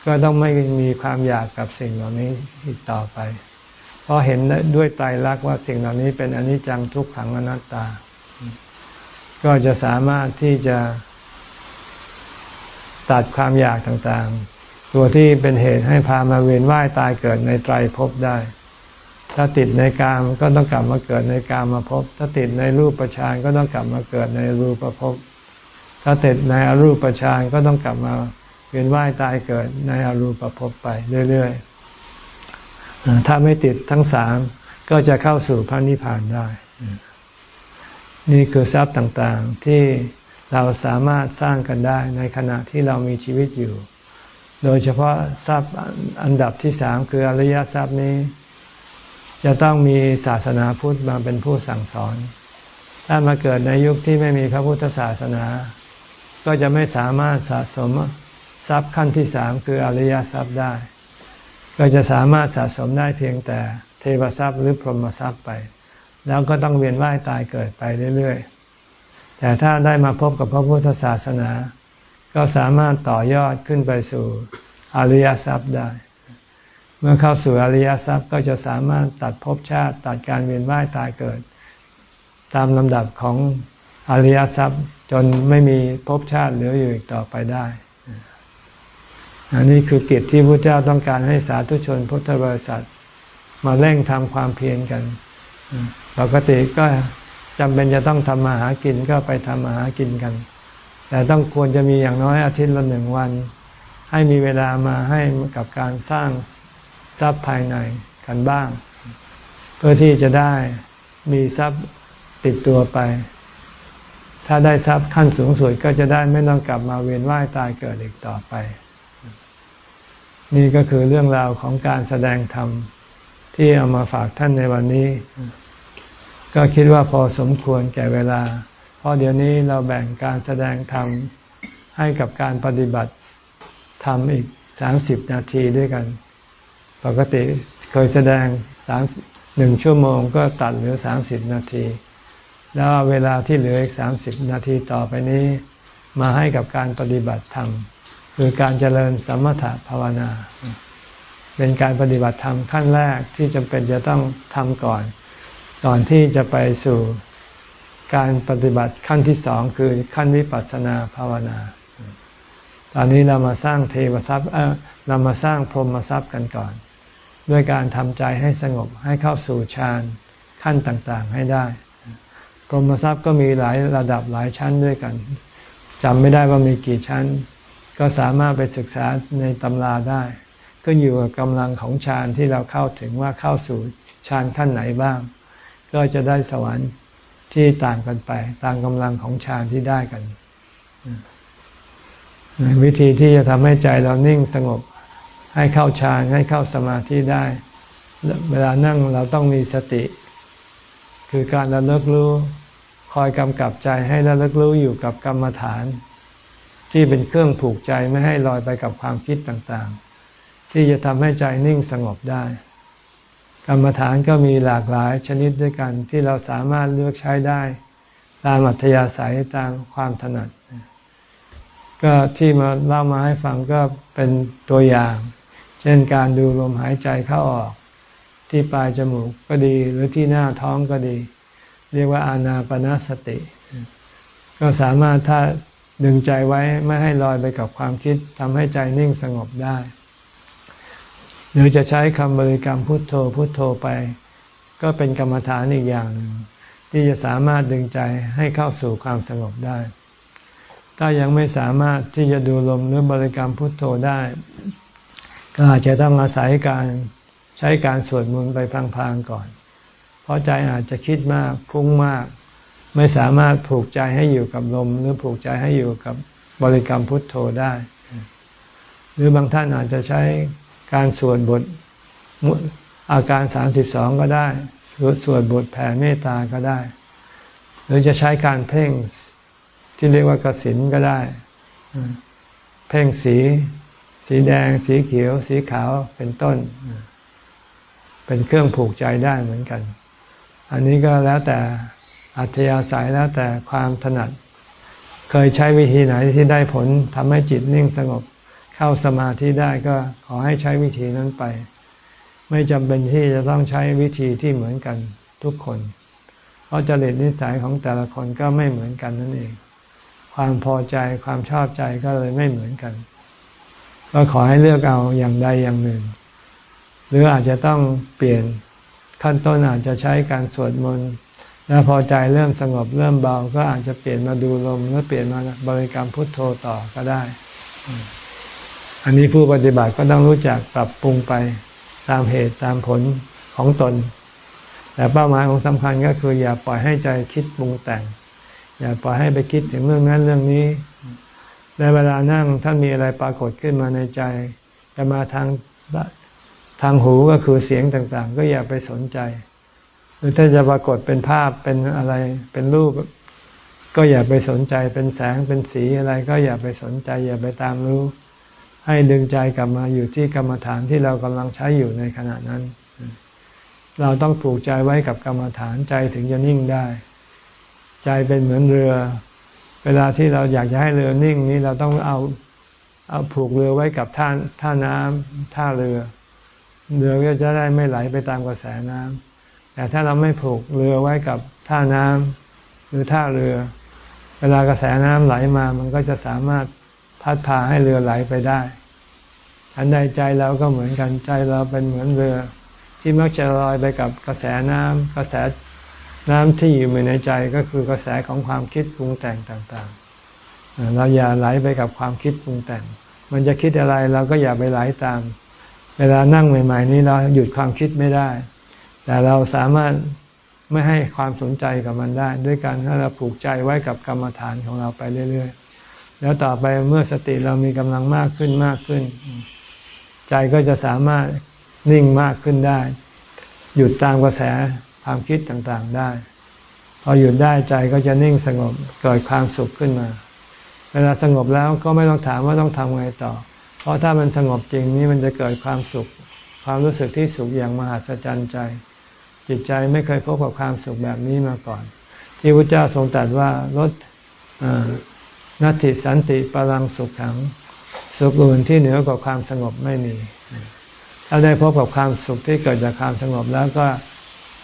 A: ก็ต้องไม่มีความอยากกับสิ่งเหล่านี้อีกต่อไป เพราะเห็นด้วยใจรักว่าสิ่งเหล่านี้เป็นอนิจจังทุกขังอนัตตา ก็จะสามารถที่จะตัดความอยากต่างๆ ตัวที่เป็นเหตุให้พามาเวียนว่ายตายเกิดในไตรภพได้ ถ้าติดในกามก็ต้องกลับมาเกิดในกามมาภพถ้าติดในรูปประชานก็ต้องกลับมาเกิดในรูปภพถ้าติดในอรูปประชานก็ต้องกลับมาเวียนว่ายตายเกิดในอรูปภพไปเรื่อยๆ ถ้าไม่ติดทั้งสามก็จะเข้าสู่พระนิพพานได้ นี่คือทรัพย์ต่างๆที่เราสามารถสร้างกันได้ในขณะที่เรามีชีวิตอยู่ โดยเฉพาะทรัพย์อันดับที่สามคืออริยทรัพย์นี้ จะต้องมีศาสนาพุทธมาเป็นผู้สั่งสอน ถ้ามาเกิดในยุคที่ไม่มีพระพุทธศาสนา ก็จะไม่สามารถสะสมทรัพย์ขั้นที่สามคืออริยทรัพย์ได้ ก็จะสามารถสะสมได้เพียงแต่เทวทรัพย์หรือพรหมทรัพย์ไป แล้วก็ต้องเวียนว่ายตายเกิดไปเรื่อยๆ แต่ถ้าได้มาพบกับพระพุทธศาสนา ก็สามารถต่อยอดขึ้นไปสู่อริยทรัพย์ได้ เมื่อเข้าสู่อริยทรัพย์ก็จะสามารถตัดภพชาติตัดการเวียนว่ายตายเกิด ตามลำดับของอริยทรัพย์จนไม่มีภพชาติเหลืออยู่อีกต่อไปได้ อันนี้คือกิจที่พระเจ้าต้องการให้สาธุชนพุทธบริษัท มาเร่งทำความเพียรกัน ปกติก็จำเป็นจะต้องทำมาหากินก็ไปทำมาหากินกัน แต่ต้องควรจะมีอย่างน้อยอาทิตย์ละหนึ่งวัน ให้มีเวลามาให้กับการสร้างทรัพย์ภายในกันบ้าง เพื่อที่จะได้มีทรัพย์ติดตัวไป ถ้าได้ทรัพย์ขั้นสูงสุดก็จะได้ไม่ต้องกลับมาเวียนว่ายตายเกิดอีกต่อไป นี่ก็คือเรื่องราวของการแสดงธรรม ที่เอามาฝากท่านในวันนี้ ก็คิดว่าพอสมควรแก่เวลา เพราะเดี๋ยวนี้เราแบ่งการแสดงธรรม ให้กับการปฏิบัติธรรมอีกสามสิบนาทีด้วยกัน ปกติเคยแสดงสามหนึ่งชั่วโมงก็ตัดเหลือสามสิบนาที แล้วเวลาที่เหลืออีกสามสิบนาทีต่อไปนี้ มาให้กับการปฏิบัติธรรม คือการเจริญสมถะภาวนา เป็นการปฏิบัติธรรมขั้นแรกที่จำเป็นจะต้องทำก่อน ก่อนที่จะไปสู่การปฏิบัติขั้นที่สองคือขั้นวิปัสสนาภาวนา ตอนนี้เรามาสร้างเทวทรัพย์เรามาสร้างพรหมทรัพย์กันก่อน ด้วยการทำใจให้สงบให้เข้าสู่ฌานขั้นต่างๆให้ได้กรมทรัพย์ก็มีหลายระดับหลายชั้นด้วยกันจำไม่ได้ว่ามีกี่ชั้น ก็สามารถไปศึกษาในตำราได้ ก็อยู่กับกำลังของฌานที่เราเข้าถึงว่าเข้าสู่ฌานขั้นไหนบ้าง ก็จะได้สวรรค์ที่ต่างกันไป ตามกำลังของฌานที่ได้กัน วิธีที่จะทำให้ใจเรานิ่งสงบ ให้เข้าฌานให้เข้าสมาธิได้ เวลานั่งเราต้องมีสติ คือการระลึกรู้คอยกำกับใจให้ระลึกรู้อยู่กับกรรมฐาน ที่เป็นเครื่องผูกใจไม่ให้ลอยไปกับความคิดต่างๆ ที่จะทำให้ใจนิ่งสงบได้ กรรมฐานก็มีหลากหลายชนิดด้วยกันที่เราสามารถเลือกใช้ได้ ตามอัธยาศัยตามความถนัด ก็ที่มาเล่ามาให้ฟังก็เป็นตัวอย่าง เช่นการดูลมหายใจเข้าออก ที่ปลายจมูกก็ดีหรือที่หน้าท้องก็ดี เรียกว่าอานาปนาสติก็สามารถถ้า ดึงใจไว้ไม่ให้ลอยไปกับความคิดทำให้ใจนิ่งสงบได้ หรือจะใช้คำบริกรรมพุทโธพุทโธไป ก็เป็นกรรมฐานอีกอย่างหนึ่งที่จะสามารถดึงใจให้เข้าสู่ความสงบได้ ถ้ายังไม่สามารถที่จะดูลมหรือบริกรรมพุทโธได้ ก็อาจจะต้องอาศัยการใช้การสวดมนต์ไปพลางๆก่อน เพราะใจอาจจะคิดมากพุ่งมาก ไม่สามารถผูกใจให้อยู่กับลม หรือผูกใจให้อยู่กับบริกรรมพุทโธได้ หรือบางท่านอาจจะใช้การสวดบทอาการสามสิบสองก็ได้สวดบทแผ่เมตตาก็ได้ หรือจะใช้การเพ่งที่เรียกว่ากสินก็ได้ เพ่งสี สีแดง สีเขียว สีขาวเป็นต้น เป็นเครื่องผูกใจได้เหมือนกัน อันนี้ก็แล้วแต่ อัธยาศัยแล้วแต่ความถนัด เคยใช้วิธีไหนที่ได้ผลทำให้จิตนิ่งสงบเข้าสมาธิได้ก็ขอให้ใช้วิธีนั้นไป ไม่จำเป็นที่จะต้องใช้วิธีที่เหมือนกันทุกคน เพราะจริตนิสัยของแต่ละคนก็ไม่เหมือนกันนั่นเอง ความพอใจความชอบใจก็เลยไม่เหมือนกัน ก็ขอให้เลือกเอาอย่างใดอย่างหนึ่ง หรืออาจจะต้องเปลี่ยนขั้นต้นอาจจะใช้การสวดมนต์ แล้วพอใจเริ่มสงบเริ่มเบาก็อาจจะเปลี่ยนมาดูลมแล้วเปลี่ยนมาบริกรรมพุทโธต่อก็ได้ อันนี้ผู้ปฏิบัติก็ต้องรู้จักปรับปรุงไปตามเหตุตามผลของตน แต่เป้าหมายของสำคัญก็คือ อย่าปล่อยให้ใจคิดปรุงแต่ง อย่าปล่อยให้ไปคิดถึงเรื่องนั้นเรื่องนี้ในเวลานั่งถ้ามีอะไรปรากฏขึ้นมาในใจ จะมาทางทางหูก็คือเสียงต่างๆ ก็อย่าไปสนใจ หรือถ้าจะปรากฏเป็นภาพเป็นอะไรเป็นรูป ก็อย่าไปสนใจเป็นแสงเป็นสีอะไร ก็อย่าไปสนใจ อย่าไปตามรู้ ให้ดึงใจกลับมาอยู่ที่กรรมฐานที่เรากำลังใช้อยู่ในขณะนั้น เราต้องผูกใจไว้กับกรรมฐานใจถึงจะนิ่งได้ ใจเป็นเหมือนเรือ เวลาที่เราอยากจะให้เรือนิ่งนี้เราต้องเอาเอาผูกเรือไว้กับท่าท่าน้ำท่าเรือ เรือก็จะได้ไม่ไหลไปตามกระแสน้ำ แต่ถ้าเราไม่ผูกเรือไว้กับท่าน้ำหรือท่าเรือ เวลากระแสน้ำไหลมา มันก็จะสามารถพัดพาให้เรือไหลไปได้อันใดใจเราก็เหมือนกันใจเราเป็นเหมือนเรือ ที่มักจะลอยไปกับกระแสน้ำกระแสน้ำที่อยู่ในใจก็คือกระแสของความคิดปรุงแต่งต่างๆ เราอย่าไหลไปกับความคิดปรุงแต่ง มันจะคิดอะไรเราก็อย่าไปไหลตาม เวลานั่งใหม่ ๆ นี้เราหยุดความคิดไม่ได้ แต่เราสามารถไม่ให้ความสนใจกับมันได้ ด้วยการถ้าเราผูกใจไว้กับกรรมฐานของเราไปเรื่อย ๆ แล้วต่อไปเมื่อสติเรามีกำลังมากขึ้นมากขึ้น ใจก็จะสามารถนิ่งมากขึ้นได้ หยุดตามกระแสความคิดต่างๆได้ พอหยุดได้ใจก็จะนิ่งสงบเกิดความสุขขึ้นมา เวลาสงบแล้วก็ไม่ต้องถามว่าต้องทำไงต่อ เพราะถ้ามันสงบจริงนี่มันจะเกิดความสุข ความรู้สึกที่สุขอย่างมหัศจรรย์ใจ จิตใจไม่เคยพบกับความสุขแบบนี้มาก่อน ที่พระเจ้าทรงตรัสว่าลดนัตติสันติปรังสุขขัง สุขอื่นที่เหนือกว่าความสงบไม่มี ถ้าได้พบกับความสุขที่เกิดจากความสงบแล้วก็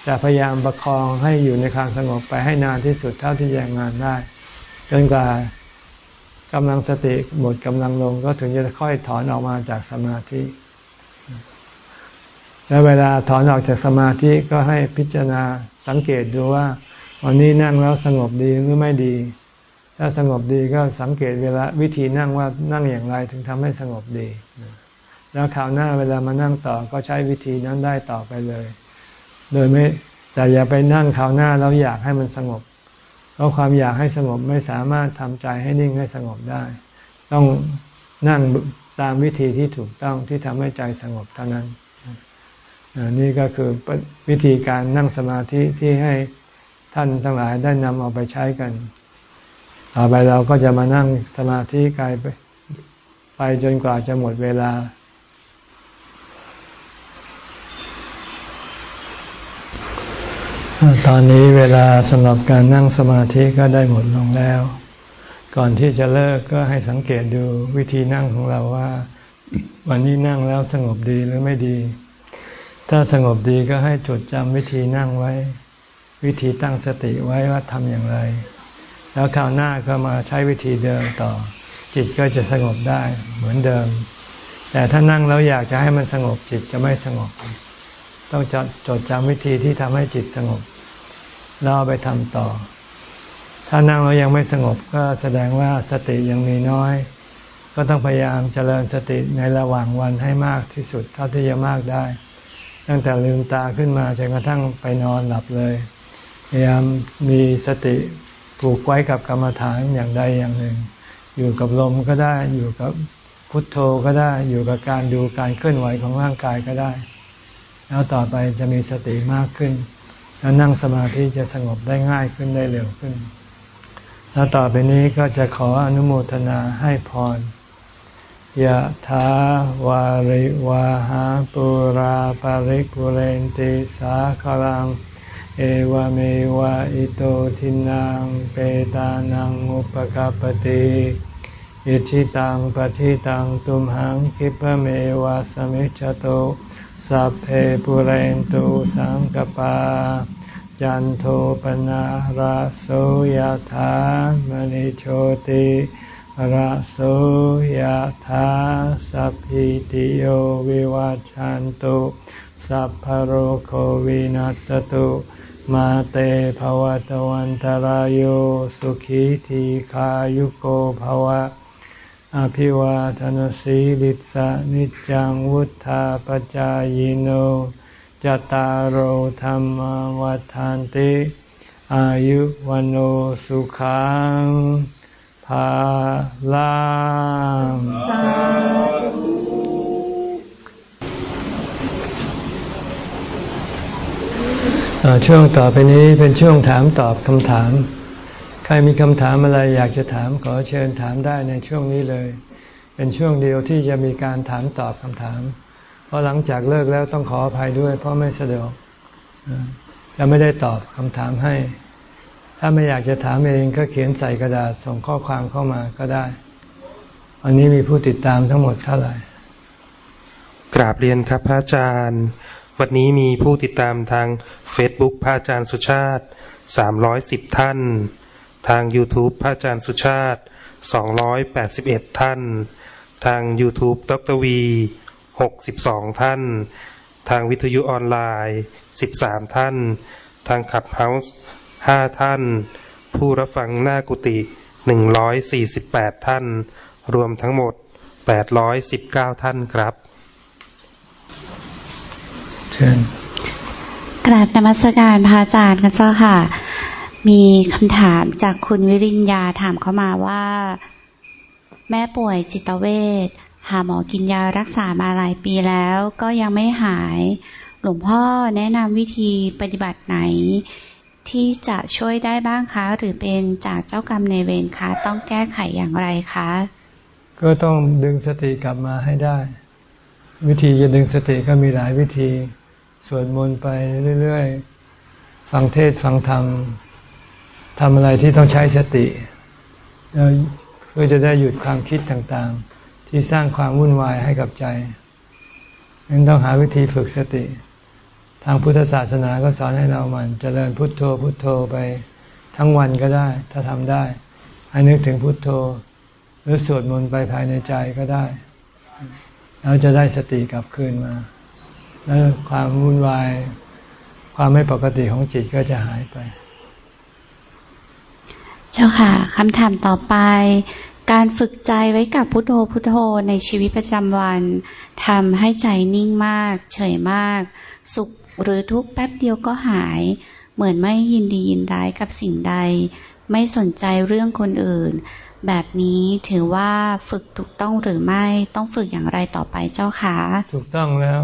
A: จะพยายามประคองให้อยู่ในความสงบไปให้นานที่สุดเท่าที่จะงานได้ จนกว่ากำลังสติหมดกำลังลงก็ถึงจะค่อยถอนออกมาจากสมาธิ แล้วเวลาถอนออกจากสมาธิก็ให้พิจารณาสังเกตดูว่า วันนี้นั่งแล้วสงบดีหรือไม่ดี ถ้าสงบดีก็สังเกตเวลาวิธีนั่งว่านั่งอย่างไรถึงทำให้สงบดี แล้วคราวหน้าเวลามานั่งต่อก็ใช้วิธีนั้นได้ต่อไปเลย โดยไม่แต่อย่าไปนั่งคราวหน้าแล้วอยากให้มันสงบ เพราะความอยากให้สงบไม่สามารถทำใจให้นิ่งให้สงบได้ ต้องนั่งตามวิธีที่ถูกต้องที่ทำให้ใจสงบเท่านั้น นี่ก็คือวิธีการนั่งสมาธิที่ให้ท่านทั้งหลายได้นำเอาไปใช้กัน ต่อไปเราก็จะมานั่งสมาธิกายไปไปจนกว่าจะหมดเวลา ตอนนี้เวลาสำหรับการนั่งสมาธิก็ได้หมดลงแล้ว ก่อนที่จะเลิกก็ให้สังเกตดูวิธีนั่งของเราว่า วันนี้นั่งแล้วสงบดีหรือไม่ดี ถ้าสงบดีก็ให้จดจำวิธีนั่งไว้ วิธีตั้งสติไว้ว่าทำอย่างไร แล้วคราวหน้าก็มาใช้วิธีเดิมต่อ จิตก็จะสงบได้เหมือนเดิม แต่ถ้านั่งแล้วอยากจะให้มันสงบจิตจะไม่สงบ ต้องจดจดจำวิธีที่ทำให้จิตสงบแล้วไปทำต่อ ถ้านั่งแล้วยังไม่สงบก็แสดงว่าสติยังมีน้อย ก็ต้องพยายามเจริญสติในระหว่างวันให้มากที่สุดเท่าที่จะมากได้ ตั้งแต่ลืมตาขึ้นมาจนกระทั่งไปนอนหลับเลยพยายามมีสติผูกไว้กับกรรมฐานอย่างใดอย่างหนึ่ง อยู่กับลมก็ได้อยู่กับพุทโธก็ได้อยู่กับการดูการเคลื่อนไหวของร่างกายก็ได้ แล้วต่อไปจะมีสติมากขึ้น แล้วนั่งสมาธิจะสงบได้ง่ายขึ้นได้เร็วขึ้น แล้วต่อไปนี้ก็จะขออนุโมทนาให้พร ยะถาวาริวาหาปุราปาริกุเรนติสาคลัง เอวเมวะอิโตทินังเปตานังอุปกาปติอิชิตังปฏิตังตุมหังคิปเมวะสมิจจโตสัพเพปุเรนตุสังกปา จันโทปนะระโสยธามณิโชติ ระโสยธาสัพพิติโยวิวัจจันตุสัพพโรโควินัสตุมาเตภวตวันตารโยสุขีทีขายุโกภวะ อภิวาทนสีลิสานิจังวุธาปจายโนจตารโหธรรมวัฏานติ อายุวันโอสุขังาลังช่วงต่อไปนี้เป็นช่วงถามตอบคำถาม ใครมีคำถามอะไรอยากจะถามขอเชิญถามได้ในช่วงนี้เลย เป็นช่วงเดียวที่จะมีการถามตอบคำถาม เพราะหลังจากเลิกแล้วต้องขออภัยด้วย เพราะไม่สะดวกจะไม่ได้ตอบคำถามให้ ถ้าไม่อยากจะถามเองก็เขียนใส่กระดาษส่งข้อความเข้ามาก็ได้ วันนี้มีผู้ติดตามทั้งหมดเท่าไหร่
B: กราบเรียนครับพระอาจารย์ วันนี้มีผู้ติดตามทาง Facebook พระอาจารย์สุชาติสามร้อยสิบท่าน ทาง YouTube พระอาจารย์สุชาติ281ท่าน ทาง YouTube ดรวี62ท่าน ทางวิทยุออนไลน์13ท่าน ทางขับเฮาส์ 5ท่าน ผู้รับฟังหน้ากุฏิ148ท่าน รวมทั้งหมด819ท่านครับ
A: เชิญ
C: กราบนมัสการพระอาจารย์กันเจ้าค่ะ มีคำถามจากคุณวิริญญาถามเข้ามาว่า แม่ป่วยจิตเวชหาหมอกินยารักษามาหลายปีแล้วก็ยังไม่หาย หลวงพ่อแนะนำวิธีปฏิบัติไหน ที่จะช่วยได้บ้างคะ หรือเป็นจากเจ้ากรรมในเวรคะต้องแก้ไขอย่างไรคะ
A: ก็ต้องดึงสติกลับมาให้ได้ วิธีจะดึงสติก็มีหลายวิธีสวดมนต์ไปเรื่อยๆฟังเทศฟังธรรมทำอะไรที่ต้องใช้สติเพื่อจะได้หยุดความคิดต่างๆ ที่สร้างความวุ่นวายให้กับใจนั้นต้องหาวิธีฝึกสติ ทางพุทธศาสนาก็สอนให้เรามันจเจริญพุทโธพุทโธไปทั้งวันก็ได้ ถ้าทำได้ให้นึกถึงพุทโธ หรือสวดมนต์ไปภายในใจก็ได้เราจะได้สติกลับคืนมา แล้วความวุ่นวาย ความไม่ปกติของจิตก็จะหายไป
C: เจ้าค่ะคำถามต่อไป การฝึกใจไว้กับพุทโธพุทโธในชีวิตประจำวันทำให้ใจนิ่งมาก เฉยมาก สุข หรือทุกแป๊บเดียวก็หาย เหมือนไม่ยินดียินร้ายกับสิ่งใด ไม่สนใจเรื่องคนอื่น แบบนี้ถือว่าฝึกถูกต้องหรือไม่ต้องฝึกอย่างไรต่อไปเจ้าคะ
A: ถูกต้องแล้ว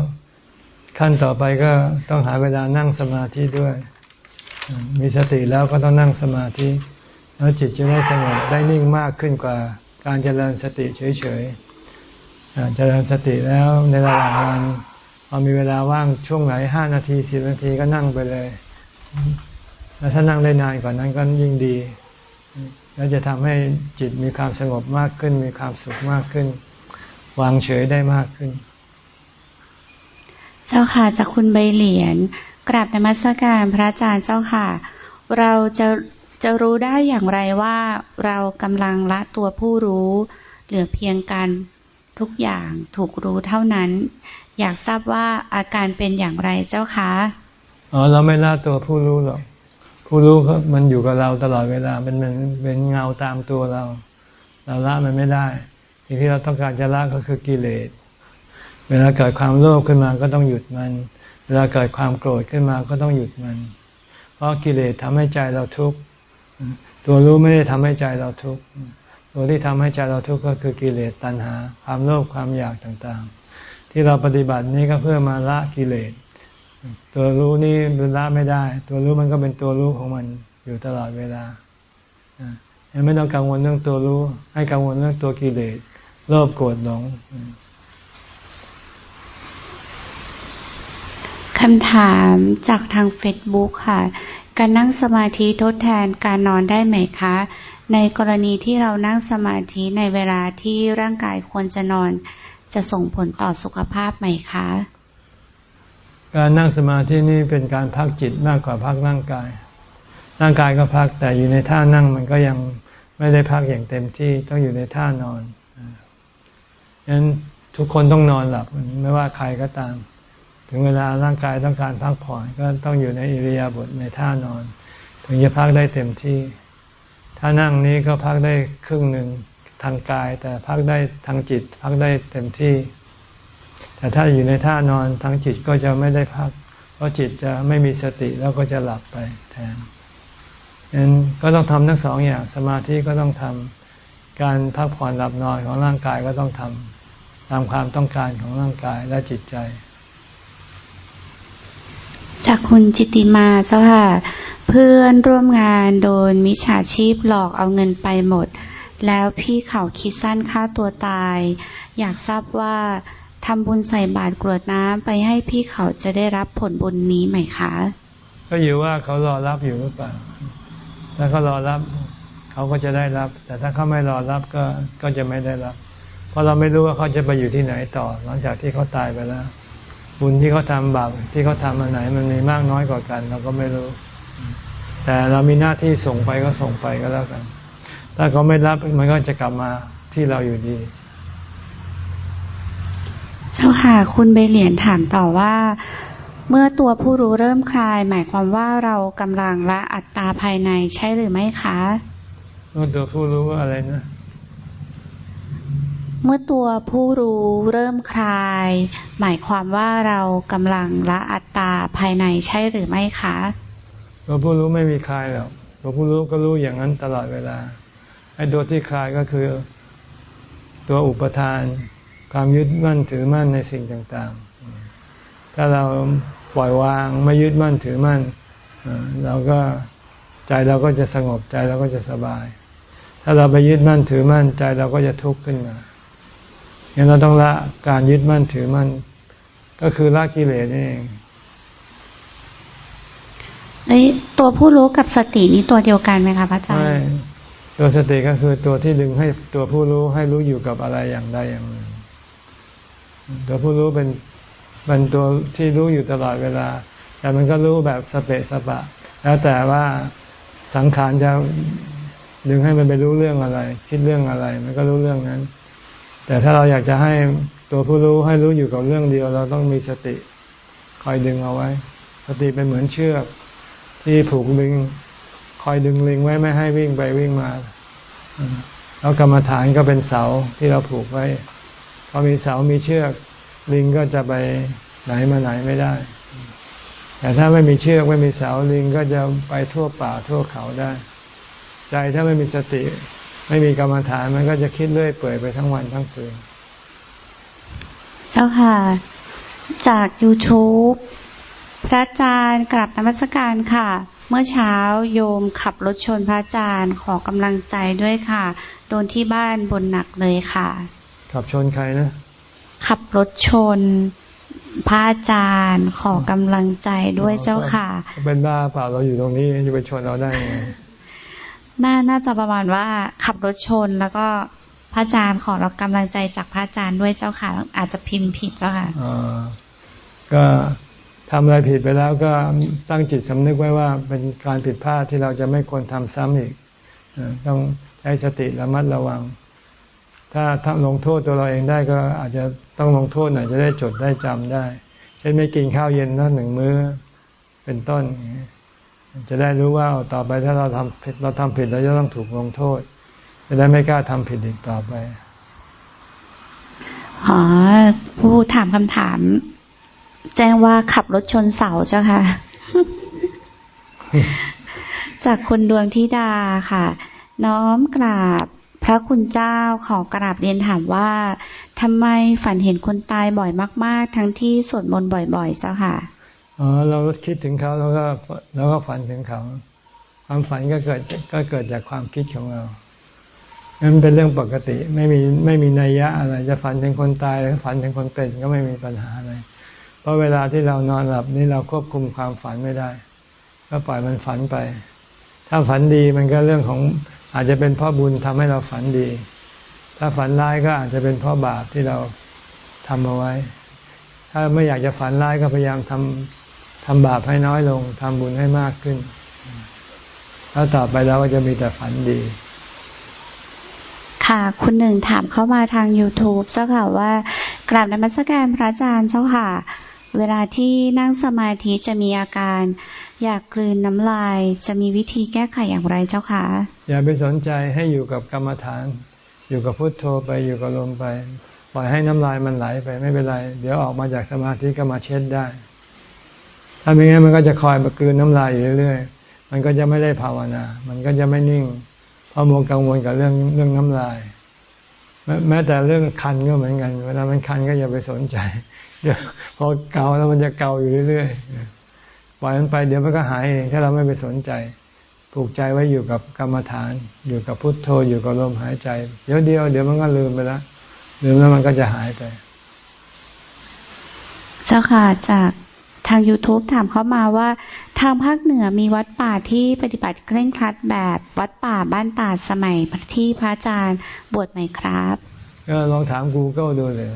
A: ขั้นต่อไปก็ต้องหาเวลานั่งสมาธิด้วย มีสติแล้วก็ต้องนั่งสมาธิแล้วจิตจะได้สงบได้นิ่งมากขึ้นกว่าการเจริญสติเฉยๆเจริญสติแล้วในระหว่างวัน พอมีเวลาว่างช่วงไหนห้านาทีสิบนาทีก็นั่งไปเลย แล้วถ้านั่งได้นานกว่านั้นก็ยิ่งดี แล้วจะทำให้จิตมีความสงบมากขึ้น มีความสุขมากขึ้น วางเฉยได้มากขึ้น
C: เจ้าค่ะจากคุณใบเหรียญกราบนมัสการพระอาจารย์เจ้าค่ะ เราจะจะรู้ได้อย่างไรว่าเรากำลังละตัวผู้รู้ เหลือเพียงการทุกอย่างถูกรู้เท่านั้น อยากทราบว่าอาการเป็นอย่างไรเจ้าคะ
A: อ๋อเราไม่ละตัวผู้รู้หรอกผู้รู้มันอยู่กับเราตลอดเวลามันมันเป็นเงาตามตัวเรา เราละมันไม่ได้สิ่งที่เราต้องการจะละก็คือกิเลสเวลาเกิดความโลภขึ้นมาก็ต้องหยุดมัน เวลาเกิดความโกรธขึ้นมาก็ต้องหยุดมัน เพราะกิเลสทำให้ใจเราทุกข์ตัวรู้ไม่ได้ทำให้ใจเราทุกข์ตัวที่ทำให้ใจเราทุกข์ก็คือกิเลสตัณหา ความโลภความอยากต่างๆ ที่เราปฏิบัตินี้ก็เพื่อมาละกิเลส ตัวรู้นี่มันละไม่ได้ ตัวรู้มันก็เป็นตัวรู้ของมันอยู่ตลอดเวลายังไม่ต้องกังวลเรื่องตัวรู้ ให้กังวลเรื่องตัวกิเลสโลภโกรธหลง
C: คำถามจากทางเฟซบุ๊กค่ะ การนั่งสมาธิทดแทนการนอนได้ไหมคะ ในกรณีที่เรานั่งสมาธิในเวลาที่ร่างกายควรจะนอน จะส่งผลต่อสุขภาพไหมคะ
A: การนั่งสมาธินี่เป็นการพักจิตมากกว่าพักร่างกาย ร่างกายก็พักแต่อยู่ในท่านั่งมันก็ยังไม่ได้พักอย่างเต็มที่ต้องอยู่ในท่านอนฉะนั้นทุกคนต้องนอนหลับไม่ว่าใครก็ตาม ถึงเวลาร่างกายต้องการพักผ่อนก็ต้องอยู่ในอิริยาบถในท่านอน ถึงจะพักได้เต็มที่ ถ้านั่งนี้ก็พักได้ครึ่งหนึ่ง ทางกาย แต่พักได้ทางจิต พักได้เต็มที่ แต่ถ้าอยู่ในท่านอนทางจิตก็จะไม่ได้พัก เพราะจิตจะไม่มีสติแล้วก็จะหลับไปแทนนั้นก็ต้องทำทั้งสองอย่าง สมาธิก็ต้องทำการพักผ่อนหลับนอนของร่างกายก็ต้องทำตามความต้องการของร่างกายและจิตใจ
C: จากคุณจิติมาเจ้าค่ะเพื่อนร่วมงานโดนมิจฉาชีพหลอกเอาเงินไปหมด แล้วพี่เขาคิดสั้นฆ่าตัวตาย อยากทราบว่าทำบุญใส่บาตรกรวดน้ำไปให้พี่เขาจะได้รับผลบุญนี้ไหมคะ
A: ก็อยู่ว่าเขารอรับอยู่หรือเปล่าถ้าเขารอรับ เขาก็จะได้รับ แต่ถ้าเขาไม่รอรับก็ก็จะไม่ได้รับ เพราะเราไม่รู้ว่าเขาจะไปอยู่ที่ไหนต่อ หลังจากที่เขาตายไปแล้ว บุญที่เขาทำบาปที่เขาทำอันไหน มันมีมากน้อยกว่ากัน เราก็ไม่รู้ แต่เรามีหน้าที่ส่งไปก็ส่งไปก็แล้วกัน ถ้าเขาไม่รับมันก็จะกลับมาที่เราอยู่ดี
C: เจ้าค่ะ คุณเบเหรียญถามต่อว่า เมื่อตัวผู้รู้เริ่มคลาย หมายความว่าเรากำลังละอัตตาภายในใช่หรือไม่คะ
A: เมื่อตัวผู้รู้ว่าอะไรนะ
C: เมื่อตัวผู้รู้เริ่มคลาย หมายความว่าเรากำลังละอัตตาภายในใช่หรือไม่คะ
A: ตัวผู้รู้ไม่มีคลายหรอกตัวผู้รู้ก็รู้อย่างนั้นตลอดเวลา ไอ้ตัวที่คลายก็คือตัวอุปทาน ความยึดมั่นถือมั่นในสิ่งต่างๆ ถ้าเราปล่อยวางไม่ยึดมั่นถือมั่นเราก็ใจเราก็จะสงบใจเราก็จะสบาย ถ้าเราไปยึดมั่นถือมั่นใจเราก็จะทุกข์ขึ้นมาอย่างเราต้องละการยึดมั่นถือมั่นก็คือละกิเลสนี่เอง
C: แล้วตัวผู้รู้กับสตินี่ตัวเดียวกันไหมคะพระอาจารย์ไม่
A: ตัวสติก็คือตัวที่ดึงให้ตัวผู้รู้ให้รู้อยู่กับอะไรอย่างใดอย่างหนึ่ง ตัวผู้รู้เป็นเป็นตัวที่รู้อยู่ตลอดเวลา แต่มันก็รู้แบบสเปะสปะ แล้วแต่ว่าสังขารจะดึงให้มันไปรู้เรื่องอะไร คิดเรื่องอะไร มันก็รู้เรื่องนั้น แต่ถ้าเราอยากจะให้ตัวผู้รู้ให้รู้อยู่กับเรื่องเดียว เราต้องมีสติ คอยดึงเอาไว้ สติเป็นเหมือนเชือกที่ผูกลิง อยดึงลิงไว้ไม่ให้วิ่งไปวิ่งมา แล้วกรรมฐานก็เป็นเสาที่เราผูกไว้ พอมีเสามีเชือกลิงก็จะไปไหนมาไหนไม่ได้ แต่ถ้าไม่มีเชือกไม่มีเสาลิงก็จะไปทั่วป่าทั่วเขาได้ ใจถ้าไม่มีสติ ไม่มีกรรมฐานมันก็จะคิดเรื่อยเปื่อยไปทั้งวันทั้งคืน
C: เจ้าค่ะ จาก YouTube พระอาจารย์กลับนมัสการค่ะ เมื่อเช้าโยมขับรถชนพระอาจารย์ขอกำลังใจด้วยค่ะ โดนที่บ้านบนหนักเลยค่ะ
A: ขับชนใครนะ
C: ขับรถชนพระอาจารย์ขอกำลังใจด้วยเจ้าค่ะ
A: เป็นบ้าเปล่าเราอยู่ตรงนี้จะไปชนเราได้ไง
C: น่าน่าจะประมาณว่าขับรถชนแล้วก็พระอาจารย์ขอรับกำลังใจจากพระอาจารย์ด้วยเจ้าค่ะ อาจจะพิมพ์ผิดเจ้าค่ะ
A: ก็ ทำอะไรผิดไปแล้วก็ตั้งจิตสำนึกไว้ว่าเป็นการผิดพลาดที่เราจะไม่ควรทำซ้ำอีก ต้องใช้สติระมัดระวัง ถ้าทำลงโทษตัวเราเองได้ก็อาจจะต้องลงโทษหน่อยจะได้จดได้จำได้ เช่นไม่กินข้าวเย็นนั่นหนึ่งมื้อเป็นต้น จะได้รู้ว่าต่อไปถ้าเราทำผิดเราทำผิดเราจะต้องถูกลงโทษ จะได้ไม่กล้าทำผิดอีกต่อไป
C: อ๋อ ผู้ถามคำถาม แจ้งว่าขับรถชนเสาเจ้าค่ะ จากคุณดวงธิดาค่ะ น้อมกราบพระคุณเจ้าขอกราบเรียนถามว่าทำไมฝันเห็นคนตายบ่อยมาก ๆ ทั้งที่สวดมนต์บ่อยๆเจ้าค่ะ
A: อ๋อเราคิดถึงเขาแล้วก็แล้วก็ฝันถึงเขา ความฝันก็เกิดก็เกิดจากความคิดของเรานั่นเป็นเรื่องปกติไม่มีไม่มีนัยยะอะไร จะฝันถึงคนตายหรือฝันถึงคนเป็นก็ไม่มีปัญหาอะไรเพ ราะเวลาที่เรานอนหลับนี่เราควบคุมความฝันไม่ได้ ก็ปล่อยมันฝันไป ถ้าฝันดีมันก็เรื่องของอาจจะเป็นเพราะบุญทำให้เราฝันดี ถ้าฝันร้ายก็อาจจะเป็นเพราะบาปที่เราทำเอาไว้ ถ้าไม่อยากจะฝันร้ายก็พยายามทำทำบาปให้น้อยลงทำบุญให้มากขึ้น แล้วต่อไปเราก็จะมีแต่ฝันดี
C: ค่ะคุณหนึ่งถามเข้ามาทาง YouTube เจ้าค่ะว่ากราบนมัสการพระอาจารย์เจ้าค่ะ เวลาที่นั่งสมาธิจะมีอาการ อยากกลืนน้ำลาย จะมีวิธีแก้ไขอย่างไรเจ้าคะ
A: อย่าไปสนใจให้อยู่กับกรรมฐาน อยู่กับพุทโธไปอยู่กับลมไป ปล่อยให้น้ำลายมันไหลไปไม่เป็นไร เดี๋ยวออกมาจากสมาธิก็มาเช็ดได้ ถ้าไม่งั้นมันก็จะคอยมากลืนน้ำลายอยู่เรื่อยๆมันก็จะไม่ได้ภาวนา มันก็จะไม่นิ่ง เพราะมัวกังวลกับเรื่องเรื่องน้ำลาย แม้แต่เรื่องคันก็เหมือนกัน เวลามันคันก็อย่าไปสนใจ พอเกาแล้วมันจะเกาอยู่เรื่อยๆปล่อยมันไปเดี๋ยวมันก็หายเองถ้าเราไม่ไปสนใจผูกใจไว้อยู่กับกรรมฐาน อยู่กับพุทโธอยู่กับลมหายใจเดี๋ยวเดียวเดี๋ยวมันก็ลืมไปแล้วลืมแล้วมันก็จะหายไป
C: เจ้าค่ะจากทาง YouTube ถามเข้ามาว่า ทางภาคเหนือมีวัดป่าที่ปฏิบัติเคร่งครัดแบบวัดป่าบ้านตาดสมัยที่พระอาจารย์บวชไหมครับ
A: ก็ลองถาม Google ดูเลย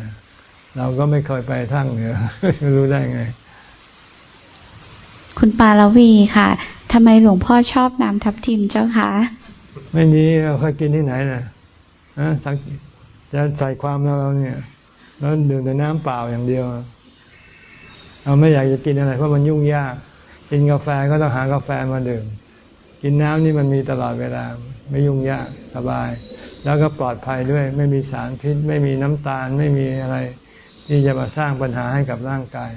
A: เราก็ไม่เคยไปทั้งเหนือไม่รู้ได้ไง
C: คุณปาลวีค่ะทำไมหลวงพ่อชอบน้ำทับทิมเจ้าคะ
A: ไม่มีเราเคยกินที่ไหนนะะสังจะใส่ความเราเนี่ยแล้วดื่มแต่น้ำเปล่าอย่างเดียว เราไม่อยากจะกินอะไร เพราะมันยุ่งยาก กินกาแฟก็ต้องหากาแฟมาดื่ม กินน้ำนี่มันมีตลอดเวลา ไม่ยุ่งยากสบาย แล้วก็ปลอดภัยด้วย ไม่มีสารพิษ ไม่มีน้ำตาล ไม่มีอะไร ที่จะมาสร้างปัญหาให้กับร่างกาย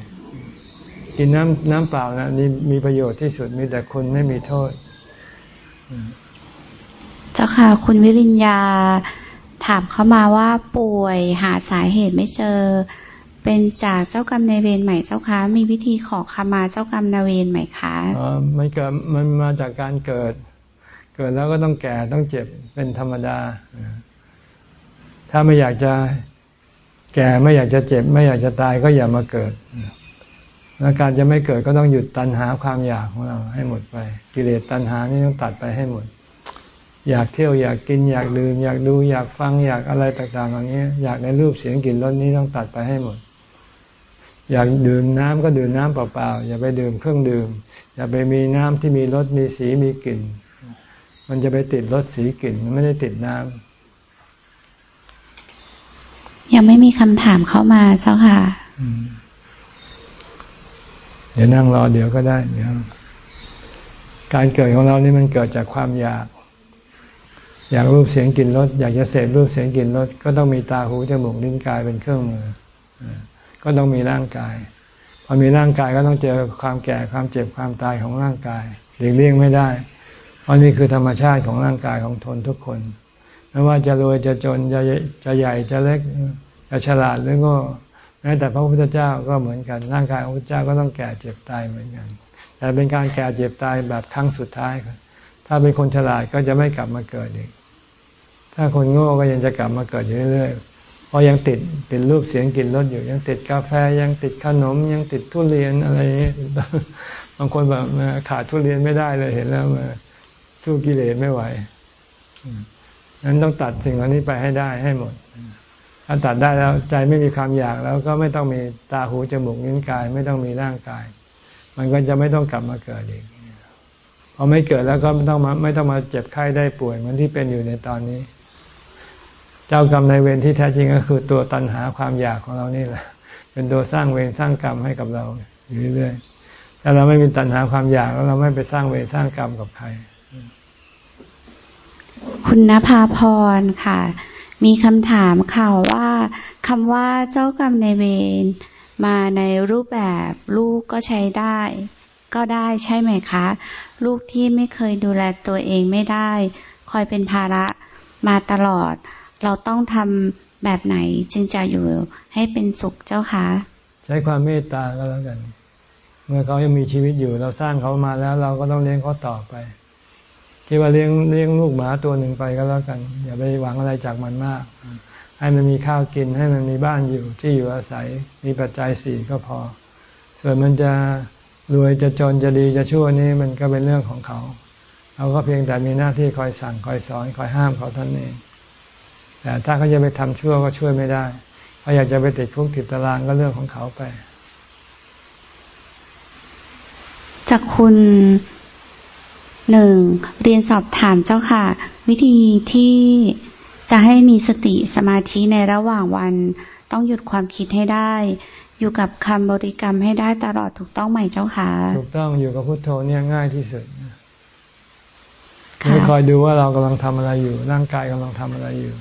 A: กินน้ำน้ำเปล่านะนี่มีประโยชน์ที่สุดมีแต่คุณไม่มีโทษ
C: เจ้าค่ะ คุณวิริญญาถามเข้ามาว่าป่วยหาสาเหตุไม่เจอ เป็นจากเจ้ากรรมนายเวรใหม่เจ้าคะมีวิธีขอขมาเจ้ากรรมนายเวรไหมคะ
A: อ๋อมันเกิดมันมาจากการเกิด เกิดแล้วก็ต้องแก่ต้องเจ็บเป็นธรรมดา ถ้าไม่อยากจะ แก่ไม่อยากจะเจ็บ ไม่อยากจะตายก็อย่ามาเกิด แล้วการจะไม่เกิดก็ต้องหยุดตัณหาความอยากของเราให้หมดไป กิเลสตัณหานี่ต้องตัดไปให้หมด อยากเที่ยวอยากกินอยากดื่มอยากดูอยากฟังอยากอะไรต่างๆเหล่านี้ อยากในรูปเสียงกลิ่นรสนี้ต้องตัดไปให้หมด อยากดื่มน้ำก็ดื่มน้ำเปล่าๆอย่าไปดื่มเครื่องดื่ม อย่าไปมีน้ำที่มีรสมีสีมีกลิ่น มันจะไปติดรสสีกลิ่นมันไม่ได้ติดน้ำ
C: ยังไม่มีคำถามเข้ามาเจ้าค่ะ
A: เดี๋ยวนั่งรอเดี๋ยวก็ได้เดี๋ยวการเกิดของเรานี่มันเกิดจากความอยาก อยากรูปเสียงกลิ่นรสอยากจะเสพรูปเสียงกลิ่นรสก็ต้องมีตาหูจมูกลิ้นกายเป็นเครื่องมือก็ต้องมีร่างกายพอมีร่างกายก็ต้องเจอความแก่ความเจ็บความตายของร่างกายหลีกเลี่ยงไม่ได้ เพราะนี่คือธรรมชาติของร่างกายของทนทุกคน ไม่ว่าจะรวยจะจนจะจะใหญ่จะเล็กจะฉลาดหรือก็ม้แต่พระพุทธเจ้าก็เหมือนกันร่างกายของพระพุทธเจ้าก็ต้องแก่เจ็บตายเหมือนกัน แต่เป็นการแก่เจ็บตายแบบครั้งสุดท้ายครับถ้าเป็นคนฉลาดก็จะไม่กลับมาเกิดอีก ถ้าคนโง่ก็ยังจะกลับมาเกิดอยู่เรื่อยๆเพราะยังติดติดรูปเสียงกลิ่นรสอยู่ ยังติดกาแฟยังติดขนม ยังติดทุเรียนอะไรบางคนแบบขาดทุเรียนไม่ได้เลยเห็นแล้วมาสู้กิเลสไม่ไหว นั้นต้องตัดสิ่งเหล่านี้ไปให้ได้ให้หมด ถ้าตัดได้แล้วใจไม่มีความอยากแล้วก็ไม่ต้องมีตาหูจมูกนิ้วกาย ไม่ต้องมีร่างกาย มันก็จะไม่ต้องกลับมาเกิดอีกพอไม่เกิดแล้วก็ไม่ต้องมาไม่ต้องมาเจ็บไข้ได้ป่วยเหมือนที่เป็นอยู่ในตอนนี้ เจ้ากรรมในเวรที่แท้จริงก็คือตัวตัณหาความอยากของเรานี่แหละ เป็นตัวสร้างเวรสร้างกรรมให้กับเราอยู่เรื่อยๆถ้าเราไม่มีตัณหาความอยากแล้วเราไม่ไปสร้างเวรสร้างกรรมกับใคร
C: คุณนภาพรค่ะ มีคำถามค่ะว่าคำว่าเจ้ากรรมในเวรมาในรูปแบบลูกก็ใช้ได้ ก็ได้ใช่ไหมคะ ลูกที่ไม่เคยดูแลตัวเองไม่ได้ คอยเป็นภาระมาตลอด เราต้องทำแบบไหนจึงจะอยู่ให้เป็นสุขเจ้าคะ
A: ใช้ความเมตตาก็แล้วกัน เมื่อเขายังมีชีวิตอยู่เราสร้างเขามาแล้ว เราก็ต้องเลี้ยงเขาต่อไป คิดว่าเลี้ยงเลี้ยงลูกหมาตัวหนึ่งไปก็แล้วกัน อย่าไปหวังอะไรจากมันมาก ให้มันมีข้าวกินให้มันมีบ้านอยู่ที่อยู่อาศัยมีปัจจัยสี่ก็พอ ส่วนมันจะรวยจะจนจะดีจะชั่วนี่มันก็เป็นเรื่องของเขาเราก็เพียงแต่มีหน้าที่คอยสั่งคอยสอนคอยห้ามเขาท่านเอง แต่ถ้าเขาจะไปทำชั่วก็ช่วยไม่ได้เขาอยากจะไปติดคุกติดตารางก็เรื่องของเขาไป
C: จากคุณ หนึ่งเรียนสอบถามเจ้าค่ะ วิธีที่จะให้มีสติสมาธิในระหว่างวัน ต้องหยุดความคิดให้ได้ อยู่กับคำบริกรรมให้ได้ตลอดถูกต้องไหมเจ้าค่ะ
A: ถูกต้องอยู่กับพุทโธเนี่ยง่ายที่สุดไม่คอยดูว่าเรากำลังทำอะไรอยู่ ร่างกายกำลังทำอะไรอยู่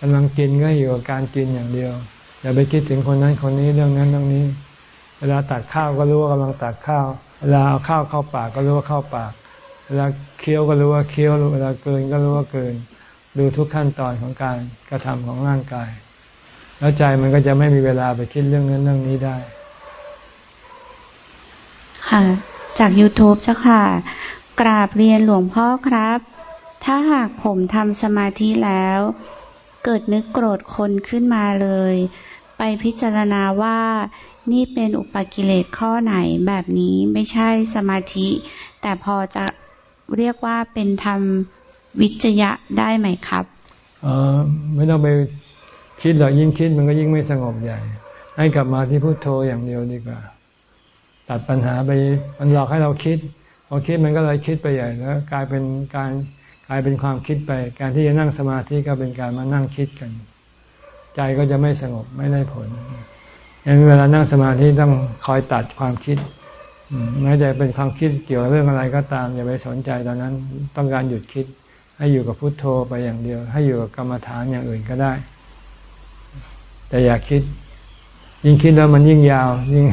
A: กำลังกินก็อยู่กับการกินอย่างเดียว อย่าไปคิดถึงคนนั้นคนนี้เรื่องนั้นเรื่องนี้ เวลาตักข้าวก็รู้ว่ากำลังตักข้าว เวลาเอาข้าวเข้าปากก็รู้ว่าเข้าปาก เวลาเคี้ยวก็รู้ว่าเคี้ยวเวลาเกินก็รู้ว่าเกิน ดูทุกขั้นตอนของการกระทำของร่างกาย แล้วใจมันก็จะไม่มีเวลาไปคิดเรื่องนั้นเรื่องนี้ได้
C: ค่ะ จาก YouTube เจ้าค่ะ กราบเรียนหลวงพ่อครับ ถ้าหากผมทำสมาธิแล้ว เกิดนึกโกรธคนขึ้นมาเลย ไปพิจารณาว่านี่เป็นอุปกิเลสข้อไหนแบบนี้ไม่ใช่สมาธิ แต่พอจะ เรียกว่าเป็นธรรมวิจยะได้ไหมครับ
A: ออไม่ต้องไปคิดหรอกยิ่งคิดมันก็ยิ่งไม่สงบใหญ่ ให้กลับมาที่พุโทโธอย่างเดียวดีกว่า ตัดปัญหาไปมันหลอกให้เราคิดพอคิดมันก็เลยคิดไปใหญ่แล้ว กลายเป็นการกลายเป็นความคิดไป การที่จะนั่งสมาธิก็เป็นการมานั่งคิดกัน ใจก็จะไม่สงบไม่ได้ผลยังเวลานั่งสมาธิต้องคอยตัดความคิด แม้จะเป็นความคิดเกี่ยวกับเรื่องอะไรก็ตาม อย่าไปสนใจตอนนั้นต้องการหยุดคิด ให้อยู่กับพุทโธไปอย่างเดียว ให้อยู่กับกรรมฐานอย่างอื่นก็ได้ แต่อย่าคิด ยิ่งคิดแล้วมันยิ่งยาว ยิ่ง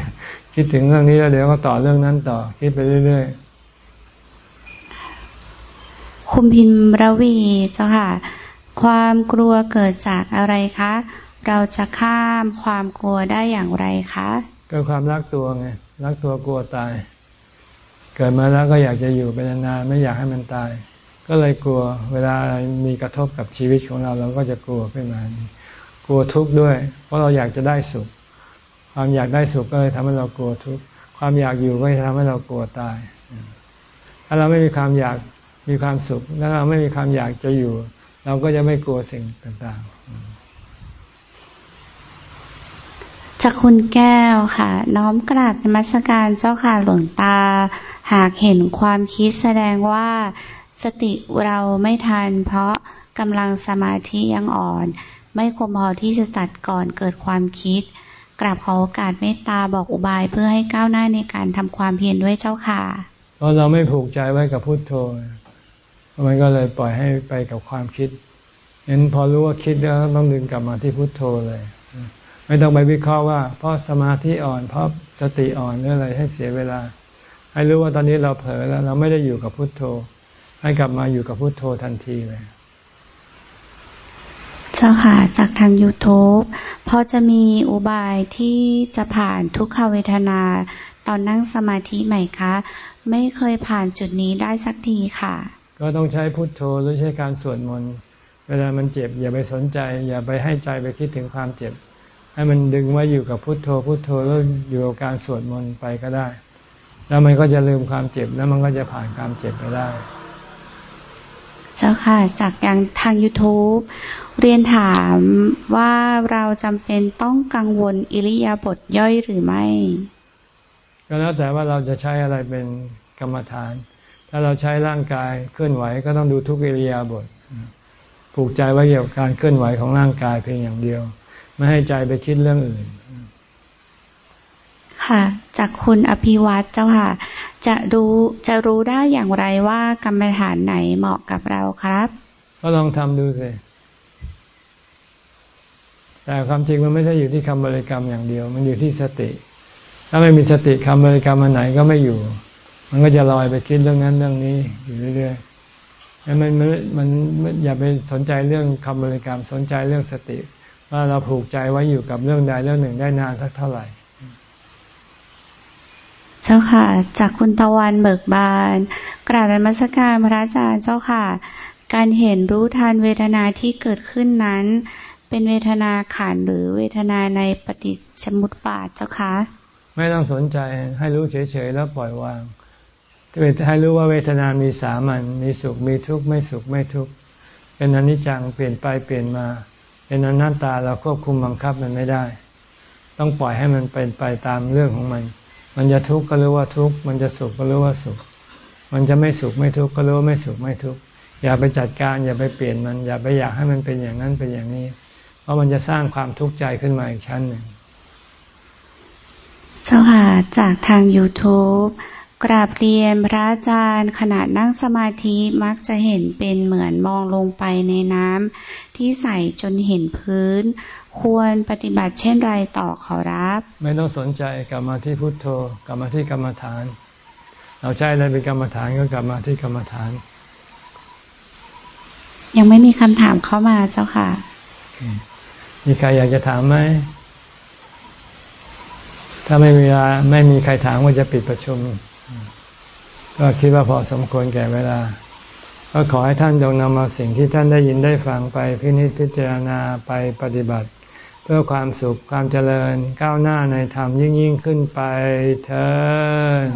A: คิดถึงเรื่องนี้แล้วเดี๋ยวก็ต่อเรื่องนั้นต่อ คิดไปเรื่อย
C: ๆคุณพิมระวีเจ้าค่ะ ความกลัวเกิดจากอะไรคะ เราจะข้ามความกลัวได้อย่างไรคะ
A: ก็ความรักตัวไง รักตัวกลัวตาย เกิดมาแล้วก็อยากจะอยู่เป็นนานไม่อยากให้มันตาย ก็เลยกลัวเวลามีกระทบกับชีวิตของเรา เราก็จะกลัวขึ้นมา กลัวทุกข์ด้วย เพราะเราอยากจะได้สุข ความอยากได้สุขก็เลยทำให้เรากลัวทุกข์ความอยากอยู่ก็จะทำให้เรากลัวตาย ถ้าเราไม่มีความอยากมีความสุขแล้วเราไม่มีความอยากจะอยู่ เราก็จะไม่กลัวสิ่งต่าง
C: ๆ จากคุณแก้วค่ะ น้อมกราบนมัสการเจ้าค่ะหลวงตา หากเห็นความคิดแสดงว่าสติเราไม่ทัน เพราะกำลังสมาธิยังอ่อน ไม่คมพอที่จะตัดก่อนเกิดความคิด กราบขอโอกาสเมตตาบอกอุบายเพื่อให้ก้าวหน้าในการทำความเพียรด้วยเจ้าค่ะ
A: เพราะเราไม่ผูกใจไว้กับพุทโธมันก็เลยปล่อยให้ไปกับความคิดเห็นพอรู้ว่าคิดแล้วต้องดึงกลับมาที่พุทโธเลย ไม่ต้องไปวิเคราะห์ว่า เพราะสมาธิอ่อน เพราะสติอ่อนหรืออะไรให้เสียเวลา ให้รู้ว่าตอนนี้เราเผลอแล้ว เราไม่ได้อยู่กับพุทโธ ให้กลับมาอยู่กับพุทโธทันทีเลย
C: เจ้าค่ะจากทาง YouTube พอจะมีอุบายที่จะผ่านทุกขเวทนาตอนนั่งสมาธิไหมคะ ไม่เคยผ่านจุดนี้ได้สักทีค่ะ
A: ก็ต้องใช้พุทโธหรือใช้การสวดมนต์เวลามันเจ็บ อย่าไปสนใจ อย่าไปให้ใจไปคิดถึงความเจ็บ ให้มันดึงไว้อยู่กับพุทโธพุทโธแล้วอยู่กับการสวดมนต์ไปก็ได้ แล้วมันก็จะลืมความเจ็บแล้วมันก็จะผ่านความเจ็บไปได้
C: เจ้าค่ะ จากยังทาง YouTube เรียนถามว่าเราจำเป็นต้องกังวลอิริยาบถย่อยหรือไม่
A: ก็แล้วแต่ว่าเราจะใช้อะไรเป็นกรรมฐาน ถ้าเราใช้ร่างกายเคลื่อนไหวก็ต้องดูทุกอิริยาบถผูกใจไว้เกี่ยวกับการเคลื่อนไหวของร่างกายเพียงอย่างเดียว ไม่ให้ใจไปคิดเรื่องอื่น
C: ค่ะ จากคุณอภิวัตเจ้าค่ะ จะดูจะรู้ได้อย่างไรว่ากรรมฐานไหนเหมาะกับเราครับ
A: ก็ลองทำดูสิแต่ความจริงมันไม่ใช่อยู่ที่คำบริกรรมอย่างเดียว มันอยู่ที่สติ ถ้าไม่มีสติคำบริกรรมอันไหนก็ไม่อยู่ มันก็จะลอยไปคิดเรื่องนั้นเรื่องนี้อยู่เรื่อยๆมันมันมันอย่าไปสนใจเรื่องคำบริกรรมสนใจเรื่องสติ ว่าเราผูกใจไว้อยู่กับเรื่องใดเรื่องหนึ่งได้นานสักเท่าไหร่
C: เจ้าค่ะ จากคุณตะวันเบิกบาน กราบนมัสการพระอาจารย์เจ้าค่ะ การเห็นรู้ทันเวทนาที่เกิดขึ้นนั้น เป็นเวทนาขันหรือเวทนาในปฏิชมุตบาทเจ้าคะ
A: ไม่ต้องสนใจให้รู้เฉยๆแล้วปล่อยวางให้รู้ว่าเวทนามีสามัญมีสุขมีทุกข์ไม่สุขไม่ทุกข์เป็นอนิจจังเปลี่ยนไปเปลี่ยนมา เป็นอนัตตาเราควบคุมบังคับมันไม่ได้ ต้องปล่อยให้มันเป็นไปตามเรื่องของมัน มันจะทุกข์ก็รู้ว่าทุกข์ มันจะสุขก็รู้ว่าสุข มันจะไม่สุขไม่ทุกข์ก็รู้ว่าไม่สุขไม่ทุกข์ อย่าไปจัดการอย่าไปเปลี่ยนมัน อย่าไปอยากให้มันเป็นอย่างนั้นเป็นอย่างนี้ เพราะมันจะสร้างความทุกข์ใจขึ้นมาอีกชั้นหนึ่ง
C: เจ้าค่ะจากทาง YouTube กราบเรียนพระอาจารย์ขณะนั่งสมาธิมักจะเห็นเป็นเหมือนมองลงไปในน้ำที่ใสจนเห็นพื้น ควรปฏิบัติเช่นไรต่อขอรับ
A: ไม่ต้องสนใจกลับมาที่พุทโธกลับมาที่กรรมฐาน เราใช้อะไรเป็นกรรมฐานก็กลับมาที่กรรมฐาน
C: ยังไม่มีคำถามเข้ามาเจ้าค่ะ
A: มีใครอยากจะถามไหมถ้าไม่มีเวลาไม่มีใครถามว่าจะปิดประชุม ก็คิดว่าพอสมควรแก่เวลา ก็ขอให้ท่านจงนำเอาสิ่งที่ท่านได้ยินได้ฟังไปพินิจพิจารณาไปปฏิบัติ เพื่อความสุขความเจริญก้าวหน้าในธรรมยิ่งยิ่งขึ้นไปเถิด